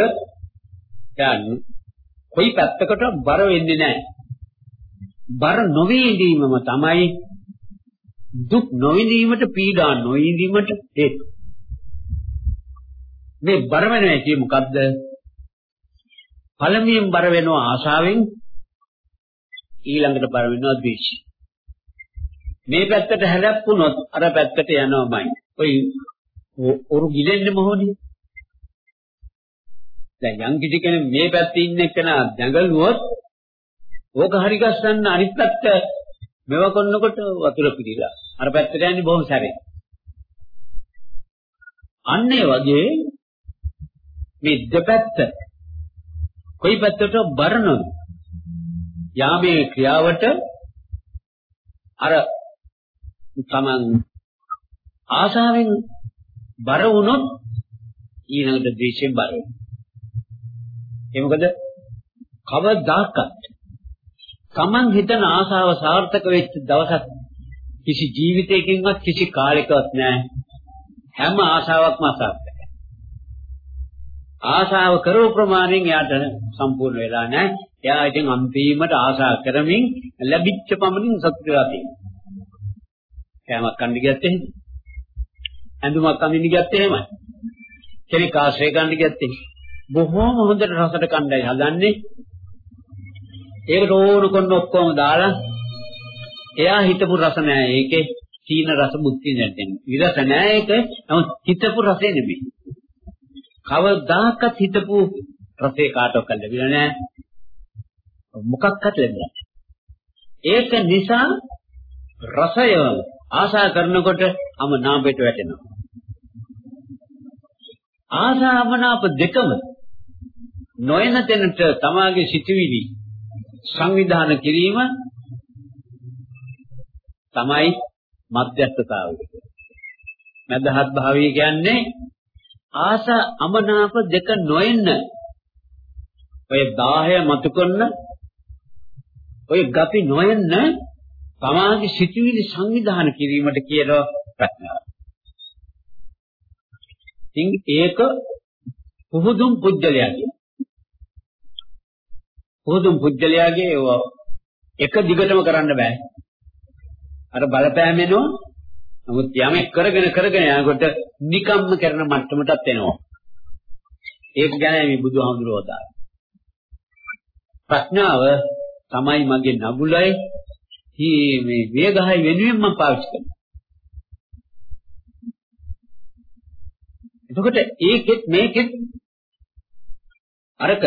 යන කොයි පැත්තකට බර වෙන්නේ නැහැ. බර නොවේ ඉඳීමම තමයි දුක් නොවිඳීමට පීඩා නොවිඳීමට හේතු. මේ බර වෙනවා කියේ මොකද්ද? පළමුවෙන් බර වෙනවා ආශාවෙන් ඊළඟට බර වෙනවා ද්වේෂය. මේ පැත්තට හැලැප්පුණොත් අර පැත්තට යනවාමයි. ඔය ඔරු ගිලෙන්නේ මොහොනේ. දැන් යම් කිසි කෙනෙක් මේ පැත්තේ ඉන්න එකනා දඟලුවොත් ඕක හරි ගස්සන්න අනිත් පැත්ත මෙව කරනකොට වතුර පිළිලා. අර පැත්තට යන්නේ බොහොම සැරේ. අන්න ඒ වගේ මේ දෙපැත්ත කොයි පැත්තට බරනොත් යාමේ ක්‍රියාවට අර තමන් ආසාවෙන් බර වුණොත් ඊළඟට ද්වේෂයෙන් බර වෙනවා. ඒ මොකද? කවදාකවත් තමන් හිතන ආසාව සාර්ථක වෙච්ච දවසක් කිසි ජීවිතයකින්වත් කිසි කාලයකවත් නෑ හැම ආසාවක්ම අසාර්ථකයි. ආසාව කරව ප්‍රමාණයෙන් එයාට සම්පූර්ණ වෙලා නෑ එයා ඉතින් අන්තිමට ආසා කරමින් ලැබිච්ච පමණින් සතුටු වෙලා තියෙනවා. කෑමක් කන්න ගියත් එහෙම. ඇඳුමක් අඳින්න ගියත් එහෙමයි කෙනෙක් ආශ්‍රය ගන්න ගියත් එහෙම. බොහෝම හොඳට රසට කණ්ඩායි හදන්නේ. ඒකට ඕන කරන ඔක්කොම දාලා එයා හිතපු රස නෑ ඒකේ. තීන රස බුද්ධි නැත්නම් විරස නෑ ඒක. නමුත් හිතපු රසේ නෙමෙයි. කවදාකවත් හිතපු රසේ කාටවත් ලැබෙන්නේ නෑ. මොකක්වත් ලැබෙන්නේ ඒක නිසා රසය ආශා කරනකොට අම නාඹයට වැටෙනවා ආශාමනාප දෙකම නොයන තැනට තමාගේ සිතුවිලි සංවිධානය කිරීම තමයි මධ්‍යස්ථතාවය. මදහත් භාවය කියන්නේ ආස අමනාප දෙක නොෙන්න ඔය 10 මතු කරන ඔය ගති නොෙන්න තමාගේ සිතුවිලි සංවිධානය කිරීමට කියන ප්‍රඥාව. ඉතින් ඒක පුහුදුම් පුජ්‍යලයාගේ පොදුම් පුජ්‍යලයාගේ එක දිගටම කරන්න බෑ. අර බලපෑමෙනෝ නමුත් යමෙක් කරගෙන කරගෙන යනකොට නිකම්ම කරන මට්ටමටත් එනවා. ඒක ගැන මේ බුදුහාමුදුරුවෝ දාන. ප්‍රඥාව තමයි මගේ නගුලයි මේ වේගහයි වෙනුවෙන් මම පාවිච්චි කරනවා. එතකොට ඒකෙත් මේකෙත් අරක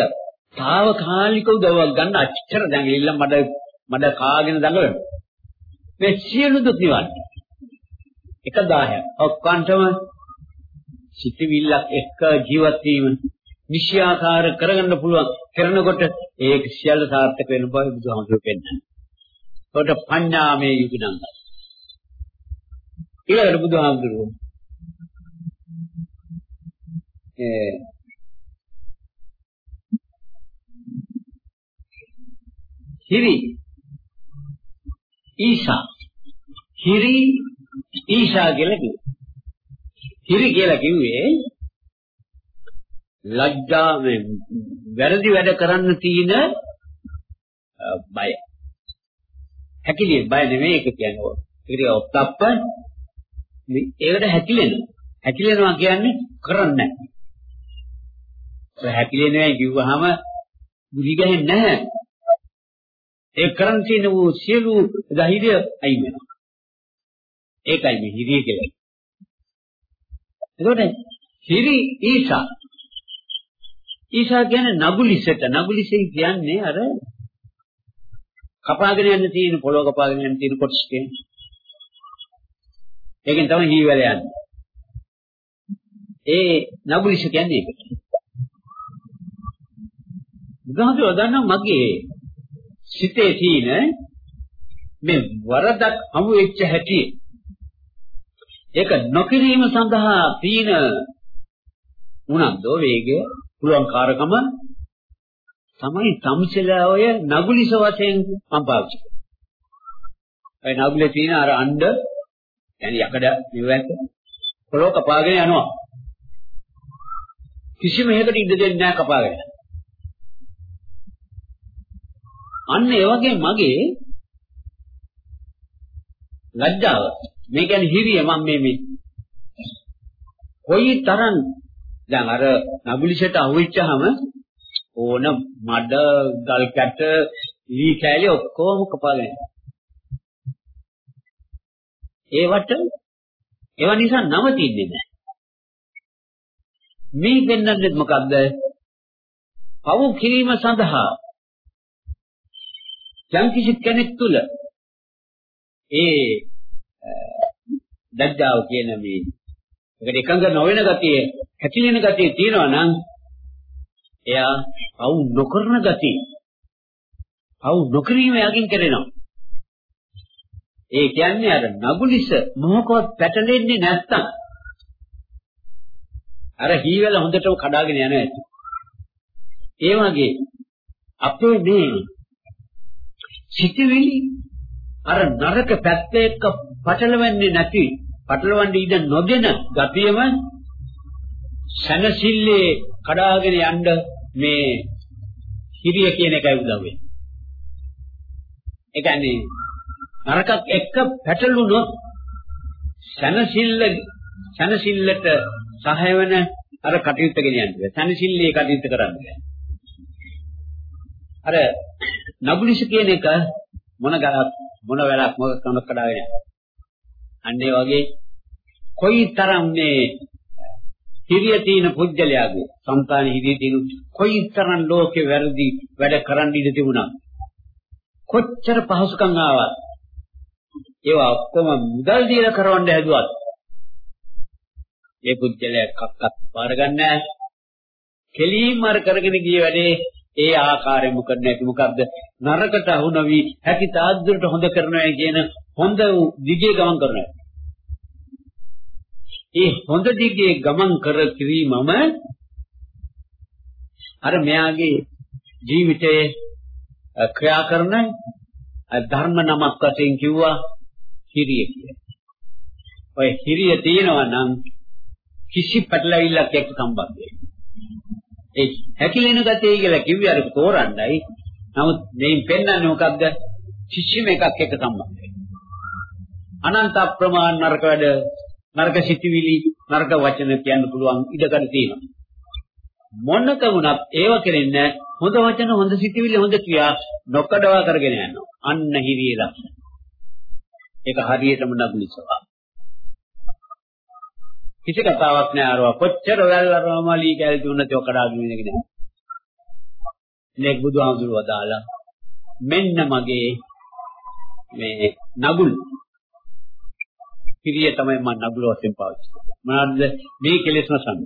తాවකාලික උදව්වක් ගන්න අච්චර දැන් ඉල්ල මඩ මඩ කාගෙන දඟලන. මේ සියලු දුක් නිවන්න එක 10ක් ඔක්කොන්ටම සිතවිල්ලක් එක්ක ජීවත් වීම නිශ්‍යාකාර කරගන්න පුළුවන්. කරනකොට ඒක සියල්ල සාර්ථක වෙන බව බුදුහාමුදුරුවෝ පෙන්නනවා. ඒකට පඤ්ඤාමේ යුගනංග. ඊළඟට බුදුහාමුදුරුවෝ. ඒ හිරි ඊශා හිරි ඊශා කියලා කිව්වේ. හිරි කියලා කිව්වේ ලැජ්ජා වැරදි වැඩ කරන්න තියෙන බය. හැකිලිය. බය නෙමෙයි ඒක කියන්නේ. ඒකට ඔත්තප්ප ඒකට හැකිලෙනවා. හැකිලෙනවා කියන්නේ කරන්නේ නැහැ. හැකිලෙනවා කිව්වහම බුලි ගහන්නේ නැහැ. ඒ කරන් තියෙන වූ සියලු ධෛර්ය අයින් වෙනවා. ඒකයි මේ හිරිය කියලා. එතකොට හිරි ඊසා. ඊසා කියන්නේ නගුලිසට. නගුලිසෙන් කියන්නේ අර කපාගෙන යන්න තියෙන පොළොව කපාගෙන යන්න තියෙන කොටස් කියන්නේ. ඒකෙන් තමයි හීවැල යන්නේ. ඒ නගුලිස කියන්නේ ඒකට. බුදුහාමුදුරුවෝ දන්නවා මගේ සිතේ තියෙන මේ වරදක් හමු වෙච්ච හැටි ඒක නොකිරීම සඳහා තියෙන උනන්දෝ වේගය පුළුවන් කාරකම තමයි තමසලා ඔය නගුලිස වශයෙන් මම පාවිච්චි කරන්නේ. ඔය නගුලේ තියෙන අර අණ්ඩ يعني යකඩ නිවෙත් පොළොව කපාගෙන යනවා. කිසිම හේකට ඉඩ දෙන්නේ නැහැ කපාගෙන. අන්න ඒ වගේ මගේ ලැජ්ජාව මේ කියන්නේ හිරිය මම මේ මේ කොයි තරම් දැන් අර නබුලිෂට අහුවෙච්චාම ඕන මඩ ගල් කැට ලී කෑලි ඔක්කොම කපාගෙන ඒවට ඒව නිසා නවතින්නේ නැහැ. මේ දෙන්නන්නේ මොකද්ද? පවු කිරීම සඳහා යම් කිසි කෙනෙක් තුල ඒ දද්දාව කියන මේ ඒකට එකඟ නොවන ගතිය, හැකිලෙන ගතිය තියෙනවා නම් එයා අවු නොකරන ගතිය පව් නොකිරීම යකින් කරනවා. ඒ කියන්නේ අර නගුලිස මොහොකවත් පැටලෙන්නේ නැත්තම් අර හීවැල හොඳටම කඩාගෙන යනවා ඇති. ඒ වගේ අපේ මේ සිතවිලි අර නරක පැත්ත එක්ක පටලවන්නේ නැති පටලවන්නේ ඉඳ නොදෙන ගතියම සනසිල්ලේ කඩාගෙන යන්න මේ හිරිය කියන එකයි උදව් වෙන්නේ. ඒ කියන්නේ නරකක් එක්ක පැටළුනොත් සනසිල්ල සනසිල්ලට සහාය වෙන අර කටයුත්ත ගෙනියන්න බෑ. සනසිල්ලේ කටයුත්ත කරන්න බෑ. අර නබුලිස කියන එක මොන ගලක් මොන වෙලක් මොකක් කනක් කඩාගෙන අන්න ඒ වගේ කොයිතරම් මේ හිරිය තියෙන පුජ්‍යලයාගේ సంతාන හිරිය තියෙන කොයිතරම් ලෝකේ වැරදි වැඩ කරන්න ඉඩ තිබුණා කොච්චර පහසුකම් ආවත් ඒවා ඔක්කොම මුදල් දීලා කරවන්න හැදුවත් ඒ පුජ්‍යලයා කක්කත් පාර ගන්නෑ කෙලින්ම අර කරගෙන ගිය වැඩේ ඒ ආකාරයෙන් මොකද නැති මොකද්ද? නරකට අහු නොවි හැකි තාද්දුරට හොඳ කරනවා කියන හොඳ දිගේ ගමන් කරනවා. ඒ හොඳ දිගේ ගමන් කර කිරීමම අර මෙයාගේ ජීවිතයේ ක්‍රියා කරන ධර්ම නමක් වශයෙන් කිව්වා හිරිය කියලා. ඔය හිරිය තියෙනවා නම් කිසි පැටලවිල්ලක් එක්ක සම්බන්ධ වෙන්නේ. ඒ හැකිලෙන ගතිය කියලා කිව්වේ අර තෝරන්නයි. නමුත් මේන් පෙන්වන්නේ මොකක්ද? කිසිම එකක් එක්ක සම්බන්ධ අනන්ත අප්‍රමාණ නරක වැඩ නරක සිතිවිලි නරක වචන කියන්න පුළුවන් ඉඩකඩ තියෙනවා. මොනක වුණත් ඒව කෙරෙන්නේ හොඳ වචන හොඳ සිතිවිලි හොඳ ක්‍රියා නොකඩවා කරගෙන යනවා. අන්න හිරියේ ලක්ෂණ. ඒක හරියටම නගුලිසවා. කිසි කතාවක් නෑ අරවා කොච්චර වැල් අරවමලී කැල් තුනත් ඔකඩාගෙන ඉන්නේ නෑ. නේ බුදුහාමුදුරුවෝ දාලා මෙන්න මගේ මේ නගුල් පිරිය තමයි මම නගුල වශයෙන් පාවිච්චි කරන්නේ. මොනවාද මේ කෙලෙස් නසන්න.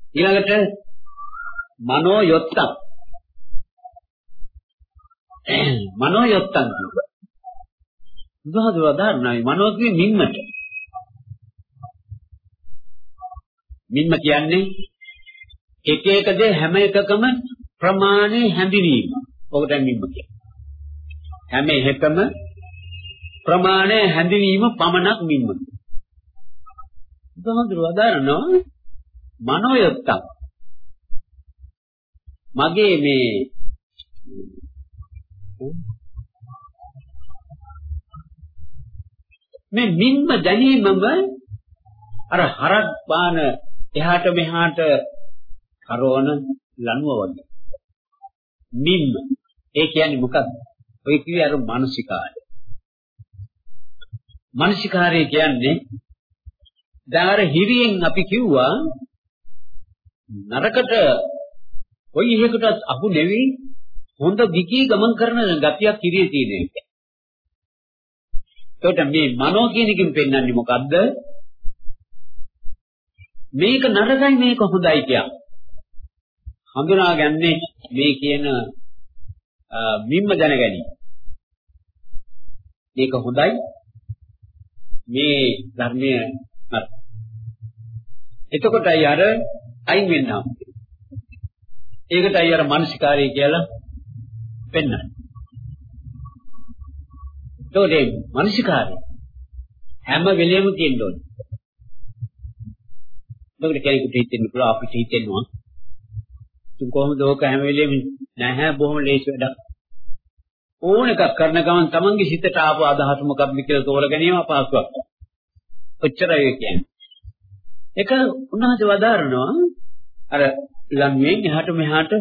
ඊළඟට මනෝ යොත්තම් මනෝ යොත්තම් කියුවා. බුදුහාමුදුර වදාරනයි මනෝ කියන්නේ මිම්මට. මිම්ම කියන්නේ එක එක දේ හැම එකකම ප්‍රමාණය හැඳිනීම. ඔකට මිම්ම කියන්නේ. හැම එකම ප්‍රමාණය හැඳිනීම පමණක් මිම්ම. බුදුහාමුදුර වදාරනවා මනෝයත්තක්. මගේ මේ මේ මින්ම දැනීමම අර හරක් බාන එහාට මෙහාට කරවන ලනුව වගේ. මින්ම ඒ කියන්නේ මොකක්ද? ඔය කිව්වේ අර මානසිකාරය. මානසිකාරය කියන්නේ දැන් අර හිරියෙන් අපි කිව්වා නරකට කොයි එකකටත් අහු නෙවෙයි හොඳ දිගී ගමන් කරන ගතියක් හිරියේ තියෙන එක. එතකොට මේ මනෝ කියන එකෙන් පෙන්වන්නේ මොකද්ද? මේක නරකයි මේක හොඳයි කියන්නේ. හඳුනාගන්නේ මේ කියන මිම්ම දැනගැනීම. මේක හොඳයි මේ ධර්මය නරක. එතකොටයි අර අයින් වෙන්නා. ඒකටයි අර මානසිකාරය කියලා පෙන්වන්නේ. ඒකේ මානසිකාරය හැම වෙලෙම තියෙන්න ඕනේ. ඒකට කෙනෙකුට හිතෙන්න පුළුවන් අපිට හිතෙනවා. තුන් කොහොමද ඕක හැම වෙලෙම නැහැ බොහොම ලේසි වැඩක්. ඕන එකක් කරන ගමන් තමන්ගේ සිතට ආපු අදහස මොකක්ද කියලා තෝර ගැනීම අපහසුයක්. ඔච්චරයි කියන්නේ. ඒක උන්වහන්සේ වදාරනවා අර ළමයෙන් එහාට මෙහාට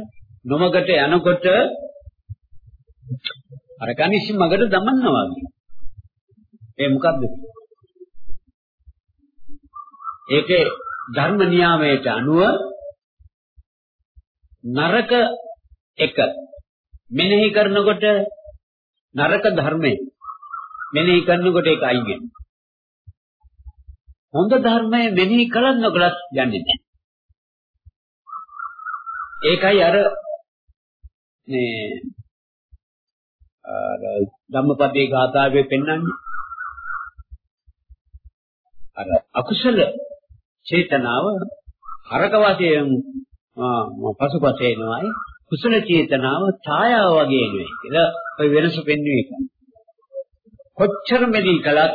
නොමගට යනකොට අර කනිසි මගට දමන්නවා වගේ. ඒ මොකද්ද? ඒකේ ධර්ම නියාමයට අනුව නරක එක මෙනෙහි කරනකොට නරක ධර්මයේ මෙනෙහි කරනකොට ඒක අයින් වෙනවා. හොඳ ධර්මය මෙනෙහි කළත් නොකළත් යන්නේ නැහැ. ඒකයි අර මේ අර ධම්මපදයේ ගාථාවේ පෙන්වන්නේ අර අකුසල චේතනාව හරක වශයෙන් පසුපස එනවායි කුසල චේතනාව ඡායාව වගේ නෙවෙයි කියලා ඔය වෙනස පෙන්වන්නේ ඒක. කොච්චර මෙලි කලත්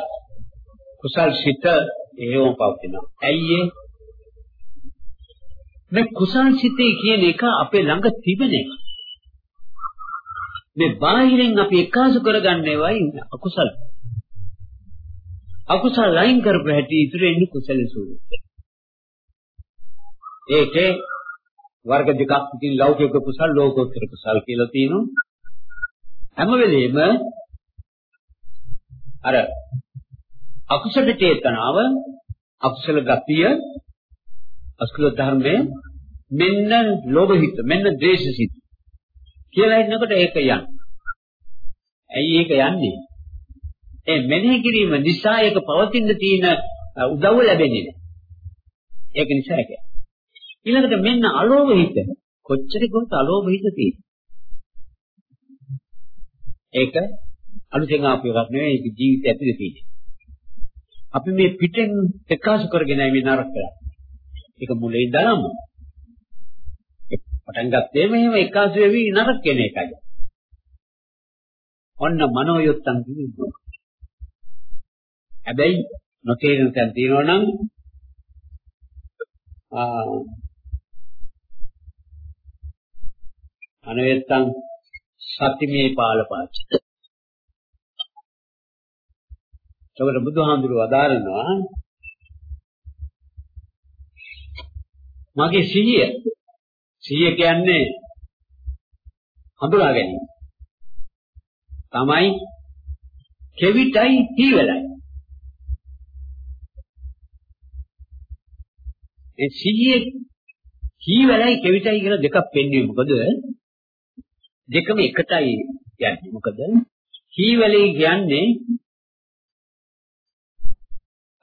කුසල් සිත එහෙම පවතිනවා. ඇයි ඒ? මේ කුසල් සිතේ කියන එක අපේ ළඟ තිබෙන එක. මේ බාහිරින් අපි එකාසු කරගන්නේවයි අකුසල. අකුසල ලයින් කරපු හැටි ඉතුරු එන්නේ කුසල ස්වරූපේ. ඒකේ වර්ග දෙකක් ඉතින් ලෞකික කුසල ලෝකෝත්තර කුසල කියලා තියෙනවා. හැම වෙලෙම අර අකුසල චේතනාව අකුසල ගතිය අකුසල ධර්මයේ මෙන්න ලෝභහිත මෙන්න ද්වේෂසිත කියලා ඉන්නකොට ඒක යන්නේ. ඇයි ඒක යන්නේ? ඒ මෙනෙහි කිරීම නිසා ඒක පවතින තියෙන උදව්ව ලැබෙන්නේ නැහැ. ඒක නිසා ඒක. ඊළඟට මෙන්න අලෝභහිත කොච්චර කිව්වොත් අලෝභහිත තියෙන්නේ. ඒක අලුතෙන් ආපු එකක් නෙවෙයි ඒක ජීවිතය ඇතුලේ තියෙන්නේ. අපි මේ පිටෙන් ප්‍රකාශ කරගෙන මේ නරක කරා. ඒක මුලින් ඉඳලාම පටන් ගත්තේ මෙහෙම එකාසු වෙවි නරක කෙන එකයි. ඔන්න මනෝයොත්තන් කියන්නේ. හැබැයි නොතේරෙන තැන් තියෙනවා නම් ආ අනවෙත්තන් සතිමේ පාලපාච. ඒකට බුදුහාමුදුරුව අදාරනවා මගේ සිහිය සිහිය කියන්නේ හඳුනා ගැනීම. තමයි කෙවිතයි හීවලයි. ඒ සිහියේ හීවලයි කෙවිතයි කියලා දෙකක් පෙන්වන්නේ මොකද? දෙකම එකටයි යන්නේ. මොකද හීවලේ කියන්නේ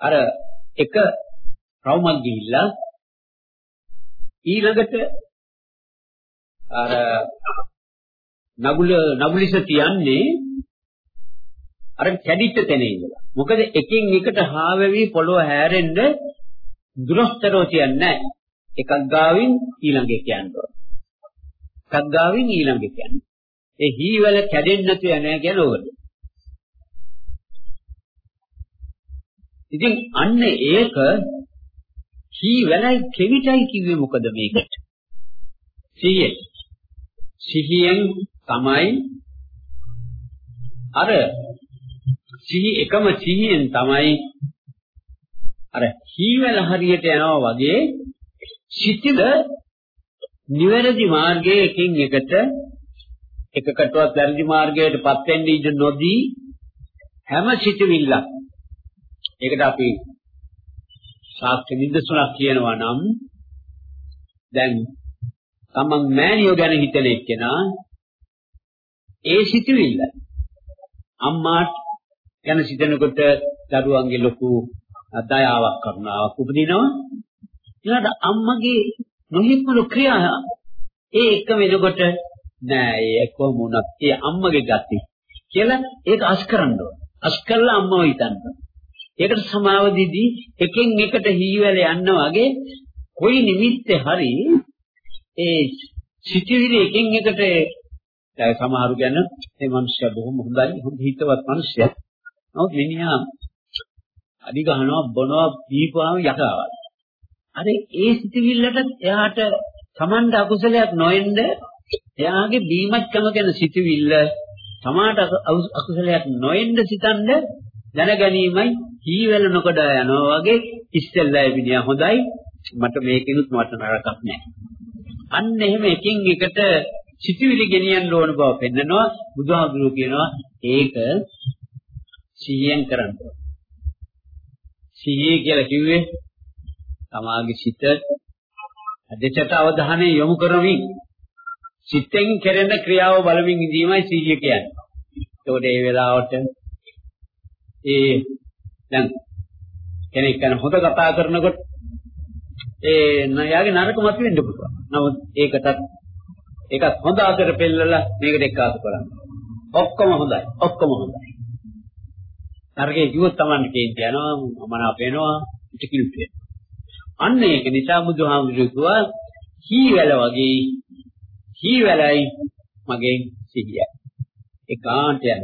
අර එක රවුමක් ගිහිල්ලා ඊළඟට අර නගුල නගුලිස තියන්නේ අර කැඩිච්ච තැන ඉඳලා. මොකද එකින් එකට හාවෙවි පොළොව හැරෙන්න දුරස්තරෝ කියන්නේ එකක් ගාවින් ඊළඟ එක යනවා. එකක් ගාවින් ඊළඟ එක යනවා. ඒ හීවල කැඩෙන්නේ නැතු යනවා කියන්නේ ඕකද. ඉතින් අන්න ඒක හීවලයි කෙවිතයි කිව්වේ මොකද මේකට? සිහිය. සිහියෙන් තමයි අර සිහි එකම සිහියෙන් තමයි අර හීවැල හරියට යනවා වගේ සිතිද නිවැරදි මාර්ගයේ එකින් එකට එකකටවත් වැරදි මාර්ගයකටපත් වෙන්න ඉඩ නොදී හැම සිතවිල්ලක්. ඒකට අපි ශාස්ත්‍ර නිදසුනක් කියනවා නම් දැන් තමන් මෑණියෝ ගැන හිතන එක්කෙනා ඒ සිතුවිල්ල අම්මාට ගැන සිතනකොට දරුවන්ගේ ලොකු දයාවක් කරුණාවක් උපදිනවා. ඊළඟට අම්මගේ නොහික්මුණු ක්‍රියා. ඒ එක වෙනකොට නෑ ඒ කොහොම වුණත්? ඒ අම්මගේ ගති. කියලා ඒක අස් කරන්න ඕන. අස් කළා අම්මව හිතන්න ඒකට සමාව දීදී එකෙන් එකට හීවැල යන්න වගේ කොයි නිමිත්තේ හරි ඒ සිටිවිලි එකින් එකට දැන් සමහරු ගැන මේ මිනිස්සු බොහොම හොඳයි හොඳ හිතවත් මිනිස්සුයක්. නමුත් මිනිහා අඩි ගහනවා බොනවා දීපාම යකාවක්. අර ඒ සිටිවිල්ලට එයාට සමන්ද අකුසලයක් නොවෙන්න එයාගේ බීමච්කම ගැන සිටිවිල්ල සමාට අකුසලයක් නොවෙන්න සිතන්න දැනගැනීමයි කීවැල නොකඩ යනවා වගේ ඉස්සෙල්ලා එවිනියා හොඳයි මට මේකිනුත් මට නරකක් නැහැ. අන්න එහෙම එකින් එකට සිටිවිලි ගෙනියන්න ඕන බව පෙන්නනවා බුදුහාමුදුරුවෝ කියනවා ඒක සිහියෙන් කරන්න ඕන. සිහිය කියලා කිව්වේ තමාගේ සිත දෙචට අවධානය යොමු කරමින් සිතෙන් කෙරෙන ක්‍රියාව බලමින් ඉඳීමයි සිහිය කියන්නේ. ඒකට ඒ වෙලාවට ඒ දැන් කෙනෙක් ගැන හොඳ කතා කරනකොට ඒ යාගේ නරක මත වෙන්න පුළුවන්. නමුත් ඒකටත් ඒකත් හොඳ අතර පෙන්නලා මේකට එක්කාසු කරන්න. ඔක්කොම හොඳයි. ඔක්කොම හොඳයි. නරකේ කිව්වොත් Taman කේන්ති යනවා මම අපේනවා ඉතිකිලුත් අන්න ඒක නිසා බුදුහාමුදුරුවෝ කිව්වා හීවැල වගේ හීවැලයි මගේ සිහියයි. ඒකාන්ත යන.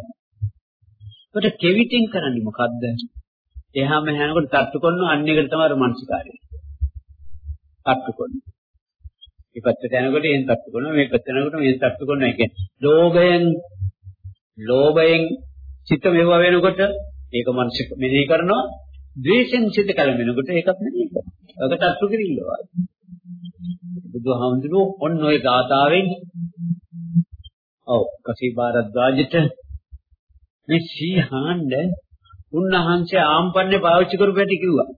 ඒකට කෙවිතින් කරන්නේ මොකද්ද? එහාම යනකොට තට්ටු කරනවා අන්න එකට තමයි මානසිකාරය. තට්ටු කරනවා. මේ පැත්තට යනකොට එන් තට්ටු කරනවා මේ පැත්තට යනකොට මේ තට්ටු කරනවා. ඒ කියන්නේ ලෝභයෙන් ලෝභයෙන් චිත්ත මෙව වෙනකොට ඒක මනස මෙනෙහි කරනවා. ද්වේෂෙන් චිත්ත කලමිනකොට ඒකත් මෙනෙහි කරනවා. ඒක තට්ටු කිරිල්ලවා. බුදුහාමුදුරුවෝ ඔන්න ඔය ගාථාවෙන් ඔව් කසී භාරද්වාජට මේ සීහාණ්ඩ උන්වහන්සේ ආම්පන්නේ පාවිච්චි කරපු හැටි කිව්වා.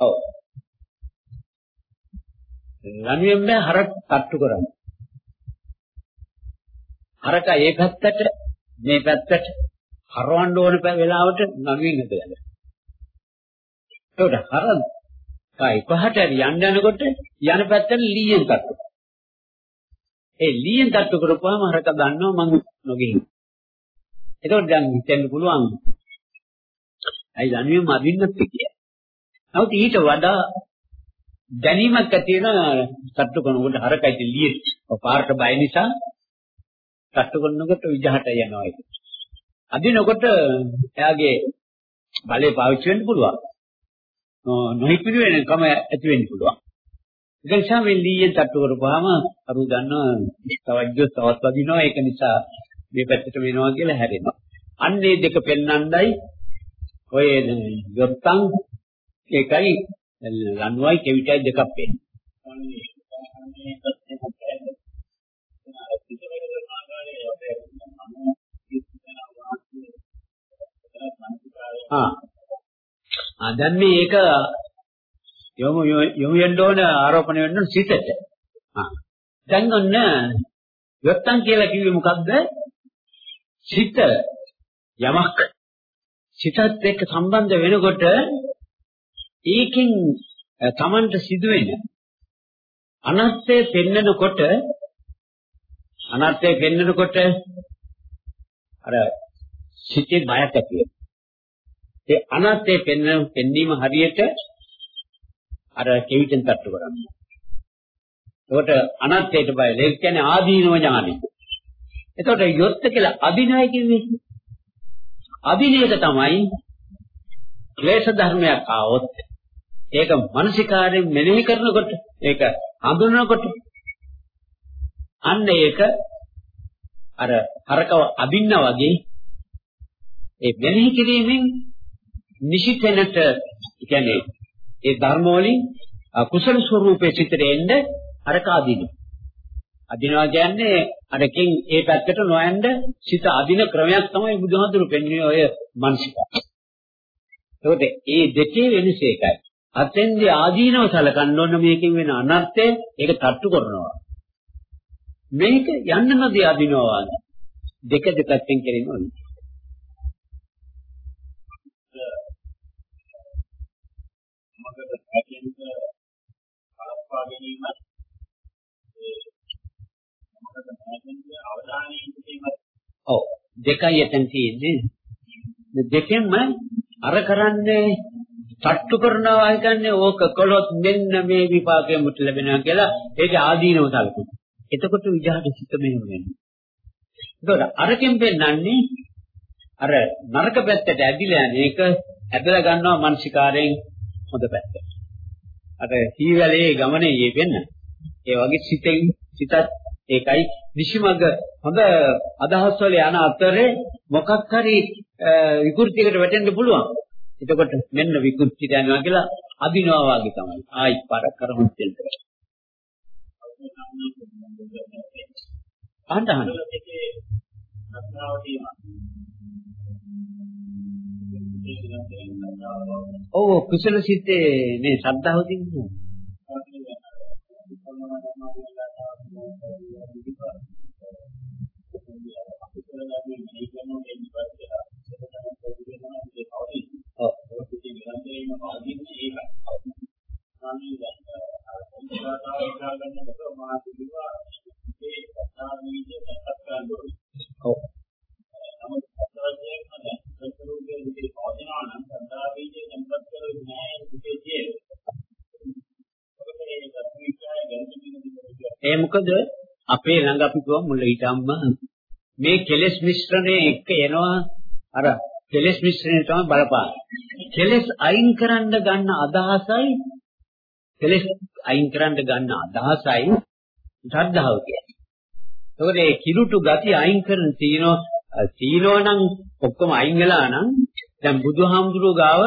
ඔව්. ලණුවෙන් බෑ හරක් තට්ටු කරන්න. හරක ඒ පැත්තට මේ පැත්තට හරවන්න ඕන වෙලාවට නළුවෙන් හදලා. ඒකට හරන් කයි පහට යන්න යනකොට යන පැත්තට ලීයෙන් තට්ටු. ඒ ලීයෙන් තට්ටු කරපුවාම හරක දන්නවා මං නොගෙහින්. එතකොට දැන් හිතෙන්න පුළුවන්. අයි ලණුවෙන් මදින්නත් කියලා. නමුත් ඊට වඩා දැනීමක් ඇති වෙන තට්ටු කරනකොට හරකයි ලීයේ පාරට බය නිසා තට්ටු කරනකොට විජහට යනවා ඒක. අදිනකොට එයාගේ බලය පාවිච්චි වෙන්න පුළුවන්. නොහිපිරි වෙනකම ඇති වෙන්න පුළුවන්. ඒක නිසා මේ ලීයෙන් තට්ටු කරපුවාම අරු දන්නවා තවජ්ජෝ තවත් වදිනවා ඒක නිසා මේ පැත්තට වෙනවා කියලා හැරෙනවා. අන්නේ දෙක පෙන්වන්නයි ඔය යොත්තම් ඒකයි ලණුවයි කෙවිතයි දෙකක් වෙන්නේ. ආ ආ දැන් මේ ඒක යොමු යොමු වෙන්න ඕන ආරෝපණය වෙන්න ඕන සිතට. ආ දැන් ඔන්න යොත්තම් කියලා කිව්වේ මොකද්ද? සිත යමක් සිතත් එක්ක සම්බන්ධ වෙනකොට ඒකෙන් තමන්ට සිදුවෙන අනර්ථය පෙන්නකොට අනර්ථය පෙන්නකොට අර සිතේ බයක් ඇති වෙනවා. ඒ අනර්ථය පෙන්න පෙන්වීම හරියට අර කෙවිතෙන් තට්ටු කරන්නේ. ඒකට අනර්ථයට බය. ඒ කියන්නේ ආදීනව ඥානෙ. එතකොට යොත්ත කියලා අභිනය කිව්වේ. අභිනයක තමයි ක්ලේශ ධර්මයක් ආවොත් ඒක මානසිකාරයෙන් මෙනෙහි කරනකොට ඒක හඳුනනකොට අන්න ඒක අර හරකව අදින්න වගේ ඒ මෙනෙහි කිරීමෙන් නිසිතනට කියන්නේ ඒ ධර්ම වලින් කුසල ස්වરૂපයේ චිත්‍රෙ එන්න හරක අදින. අදිනවා කියන්නේ අරකින් ඒ පැත්තට නොයන්ද සිත අදින ක්‍රමයක් තමයි බුදුහාඳුරු පෙන්වන්නේ ඔය මානසිකාරය. ඒකද ඒ දෙකේ වෙනස එකයි. අතෙන්දී ආදීනව සලකන්න ඕන මේකෙන් වෙන අනර්ථය ඒක තට්ටු කරනවා. මේක යන්න නොදී අදිනවා දෙක දෙකෙන් කෙරෙන්න ඕනේ. මගට හැදෙන්න පළස්වා ගැනීම ඒ මගට හැදෙන්න අවධානයෙන් සිටීම ඔව් දෙකයි එතන තියෙන්නේ දෙකෙන්ම අර කරන්නේ තට්ටු කරනවා හිතන්නේ ඕක කළොත් මෙන්න මේ විපාකය මුට ලැබෙනවා කියලා ඒක ආදීනව සැලකුවා. එතකොට විජහට සිත මෙහෙම වෙනවා. ඒතකොට අරකින් පෙන්නන්නේ අර නරක පැත්තට ඇදිලා යන එක ඇදලා ගන්නවා මානසිකාරයෙන් හොඳ පැත්ත. අර සීවැලේ ගමනේ යෙවෙන්න. ඒ වගේ සිතෙන් සිතත් ඒකයි නිසිමග හොඳ අදහස් වල යන අතරේ මොකක් හරි විකෘතියකට වැටෙන්න පුළුවන්. එතකොට මෙන්න විකෘතියට යනවා කියලා අදිනවා වගේ තමයි. ආයි පාර කරමුත් දෙන්න. අහන්න අහන්න. ඔව් කුසල සිතේ මේ ශ්‍රද්ධාව තියෙනවා. මොකද අපේ ළඟ අපි කිව්වා මුල ඊටම්ම මේ කෙලෙස් මිශ්‍රණය එක්ක එනවා අර කෙලෙස් මිශ්‍රණය තමයි බලපාන. කෙලෙස් අයින් කරන්න ගන්න අදහසයි කෙලෙස් අයින් කරන්න ගන්න අදහසයි ශ්‍රද්ධාව කියන්නේ. ඒකෝට ඒ කිලුටු ගති අයින් කරන තීනෝ තීනෝ නම් ඔක්කොම අයින් වෙලා නම් දැන් බුදුහාමුදුරුවෝ ගාව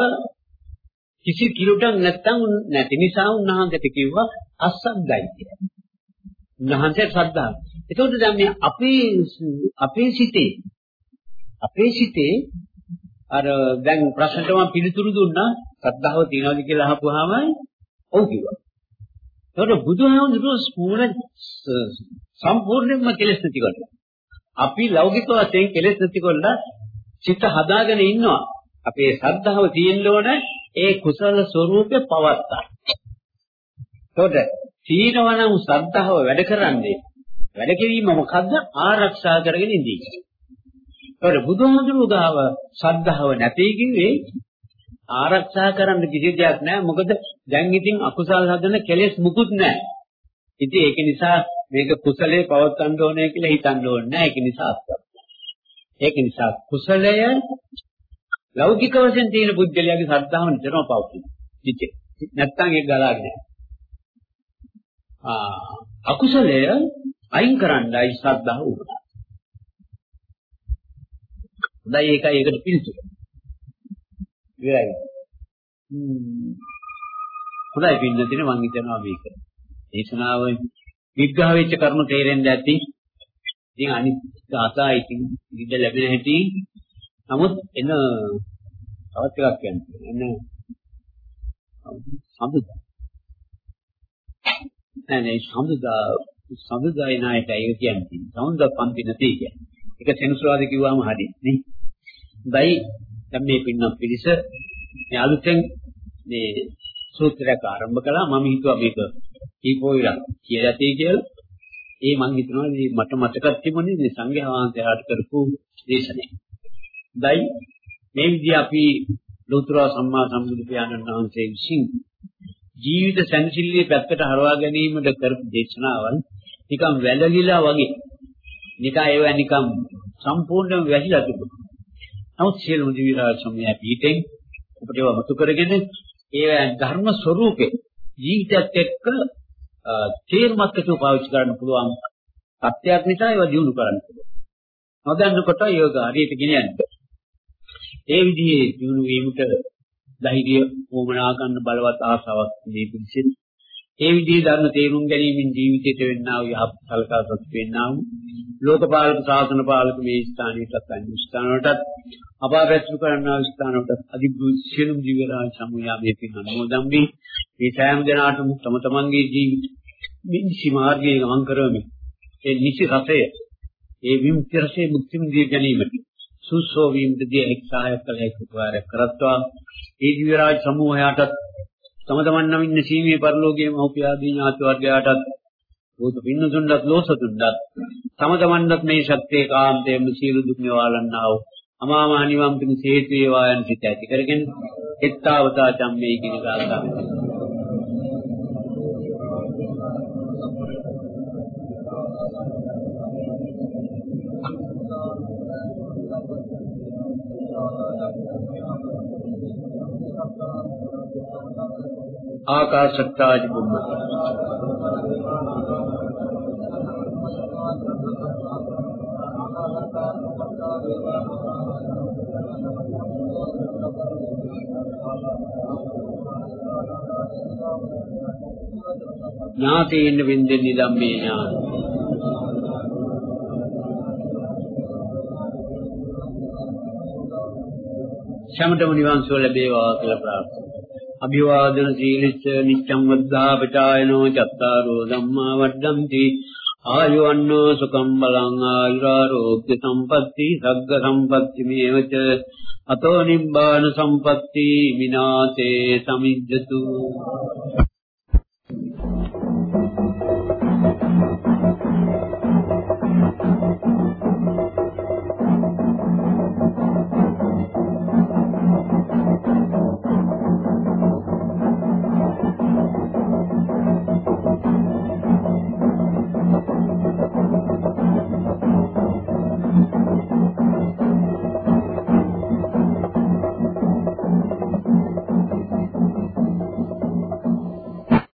කිසි කිලුටක් නැත්තම් නැති නිසා උන්වහන්සේට කිව්වා අස්සද්දයි කියලා. උන්වහන්සේ ශ්‍රද්ධාව. ඒකෝට දැන් මේ අපේ අපේ සිතේ අපේ සිතේ අර දැන් ප්‍රශ්නට මම පිළිතුරු දුන්නා ශ්‍රද්ධාව තියනවාද කියලා අහපුවාම ඔව් කිව්වා. ඒකට බුදුහාමුදුරුවෝ ස්පූර්ණ සම්පූර්ණයෙන්ම කෙලෙස් නැති කරලා. අපි ලෞකික වශයෙන් කෙලෙස් නැති කරලා චිත්ත හදාගෙන ඉන්නවා. අපේ ශ්‍රද්ධාව තියෙන්න ඕන ඒ කුසල ස්වરૂපේ පවත්තා. ඒකට සීනවනම් ශ්‍රද්ධාව වැඩ කරන්නේ වැඩ කිරීම මොකද්ද ආරක්ෂා කරගෙන ඉඳී. ඒකට බුදුහාමුදුරුවෝ ගාව ශ්‍රද්ධාව නැtei කිව්වේ ආරක්ෂා කරන්න කිසි දෙයක් නැහැ. මොකද දැන් ඉතින් අකුසල් හදන කෙලෙස් මුකුත් නැහැ. ඉතින් ඒක නිසා මේක කුසලයේ පවත්වන්න ඕනේ කියලා හිතන්න ඕනේ නැහැ. ඒක නිසා අත්පත්. ඒක නිසා කුසලය ලෞකික වශයෙන් තියෙන පුද්ගලයාගේ ශ්‍රද්ධාව නිතරම පවතින. ඉතින් නැත්තම් ඒක ගලාගෙන යනවා. ආ අකුසලය අයින් කරන්නයි ශ්‍රද්ධාව උපදා. හොඳයි ඒකයි ඒකට පිළිතුර. ඉවරයි. හොඳයි පින්නදින මම හිතනවා මේක. දේශනාව විග්‍රහ වෙච්ච කර්ම තේරෙන්න ඇති. ඉතින් අනිත් ආසා ඉතින් ඉඳ ලැබෙන හැටි නමුත් එන තවත් එකක් කියන්නේ. එන සම්බුද්ධ. නෑ නෑ සම්බුද්ධ සම්බුද්ධයි නායකයි ඒක කියන්නේ. සම්බුද්ධ පන්ති නැති කියන්නේ. ඒක සෙනසුරාද කිව්වම හරි නේ. හොඳයි දැන් මේ පින්න පිළිස මේ අලුතෙන් මේ සූත්‍රයක් ආරම්භ කළා මම හිතුවා මේක කීපෝවිලා කියලා තියෙයි කියලා. ඒ මම හිතනවා මේ මට මතකත් තිබුණේ මේ සංඝයා වහන්සේලාට කරපු දේශනේ. දයි මේ විදිහ අපි ලෝතර සම්මා සම්බුදු පියාණන් වහන්සේ විසින් ජීවිත සැනසෙල්ලේ පැත්තට හරවා ගැනීමද කරපු දේශනාවල් නිකම් වැළලිලා වගේ නිකන් ඒවා නිකම් සම්පූර්ණයෙන්ම වැහිලා තිබුණා. නමුත් සියලුම දිවි රාජ සමය පිටින් අපිට ඒවා මතු කරගෙන ඒ ධර්ම ස්වરૂපේ ජීවිතයත් එක්ක තේරුමත් එක්ක පාවිච්චි කරන්න පුළුවන් සත්‍යයක් නිසා ඒවා දිනු කරන්න පුළුවන්. නොදන්නකොට යෝග හරියට ගෙනියන්නේ. ඒ විදිහේ දිනු වීමට ධෛර්ය වමනා ගන්න බලවත් ආසාවක් මේ පිළිසෙත්. ඒ විදිහේ ධර්ම තේරුම් ගැනීමෙන් ජීවිතයට වෙන්නා වූ යහපත් සලකාසත් වෙන්නා වූ ලෝකපාලක ශාසන පාලක මේ ස්ථානයටත් අනිත් ස්ථානවලටත් අපාපැසු කරන්නා වූ ස්ථානවලට අධිග්‍රහ සියලුම ජීවරාජ සමුයාමේ පින් අනුමෝදන් වී මේ සෑම දිනාටම තම තමන්ගේ ජීවිත නිසි මාර්ගයේ ගමන් කරමින් ඒ නිසි රසය ඒ විමුක්ති රසයේ මුක්ති විඳිය ගැනීමට සුසෝ වීමදී එක් සහාය කළ හැකි උපකාරයක් කරත්වා. ඒ ජීවරාජ සමූහයාටත් තම තමන් නම් ඉන්න සීමේ පරිලෝකයේ මෞපියාදී ඥාති වර්ගයාටත් භූත පින්නතුන්වත් ලෝසතුන්වත් තම තමන්වත් මේ ශක්තිය කාන්තයෙන් සීල දුක් නිවාලන්නා වූ අමා මහ නිවන් පිණිස හේතු වේවා යන සිත ඇති කරගෙන එත්තාවතා චම්මේ කියන ගාථාව ආකාශත්තාජ බුම්මත ඥාතේන වින්දෙන්නේ ධම්මේ ඥාන. සමතම නිවන් සුව ලැබේවා කියලා ප්‍රාර්ථනා. අභිවාදන සීලිච්ඡ නිච්ඡං වද්ධා පචායනෝ චත්තාරෝ ධම්මා වඩ්ඩಂತಿ ආයුවන්නෝ සුඛම් බලං ආයුරාෝග්‍ය සම්පatti සග්ග සම්පatti මේවච. අතෝ නිබ්බාන සම්පatti විනාසේ සමිජ්ජතු.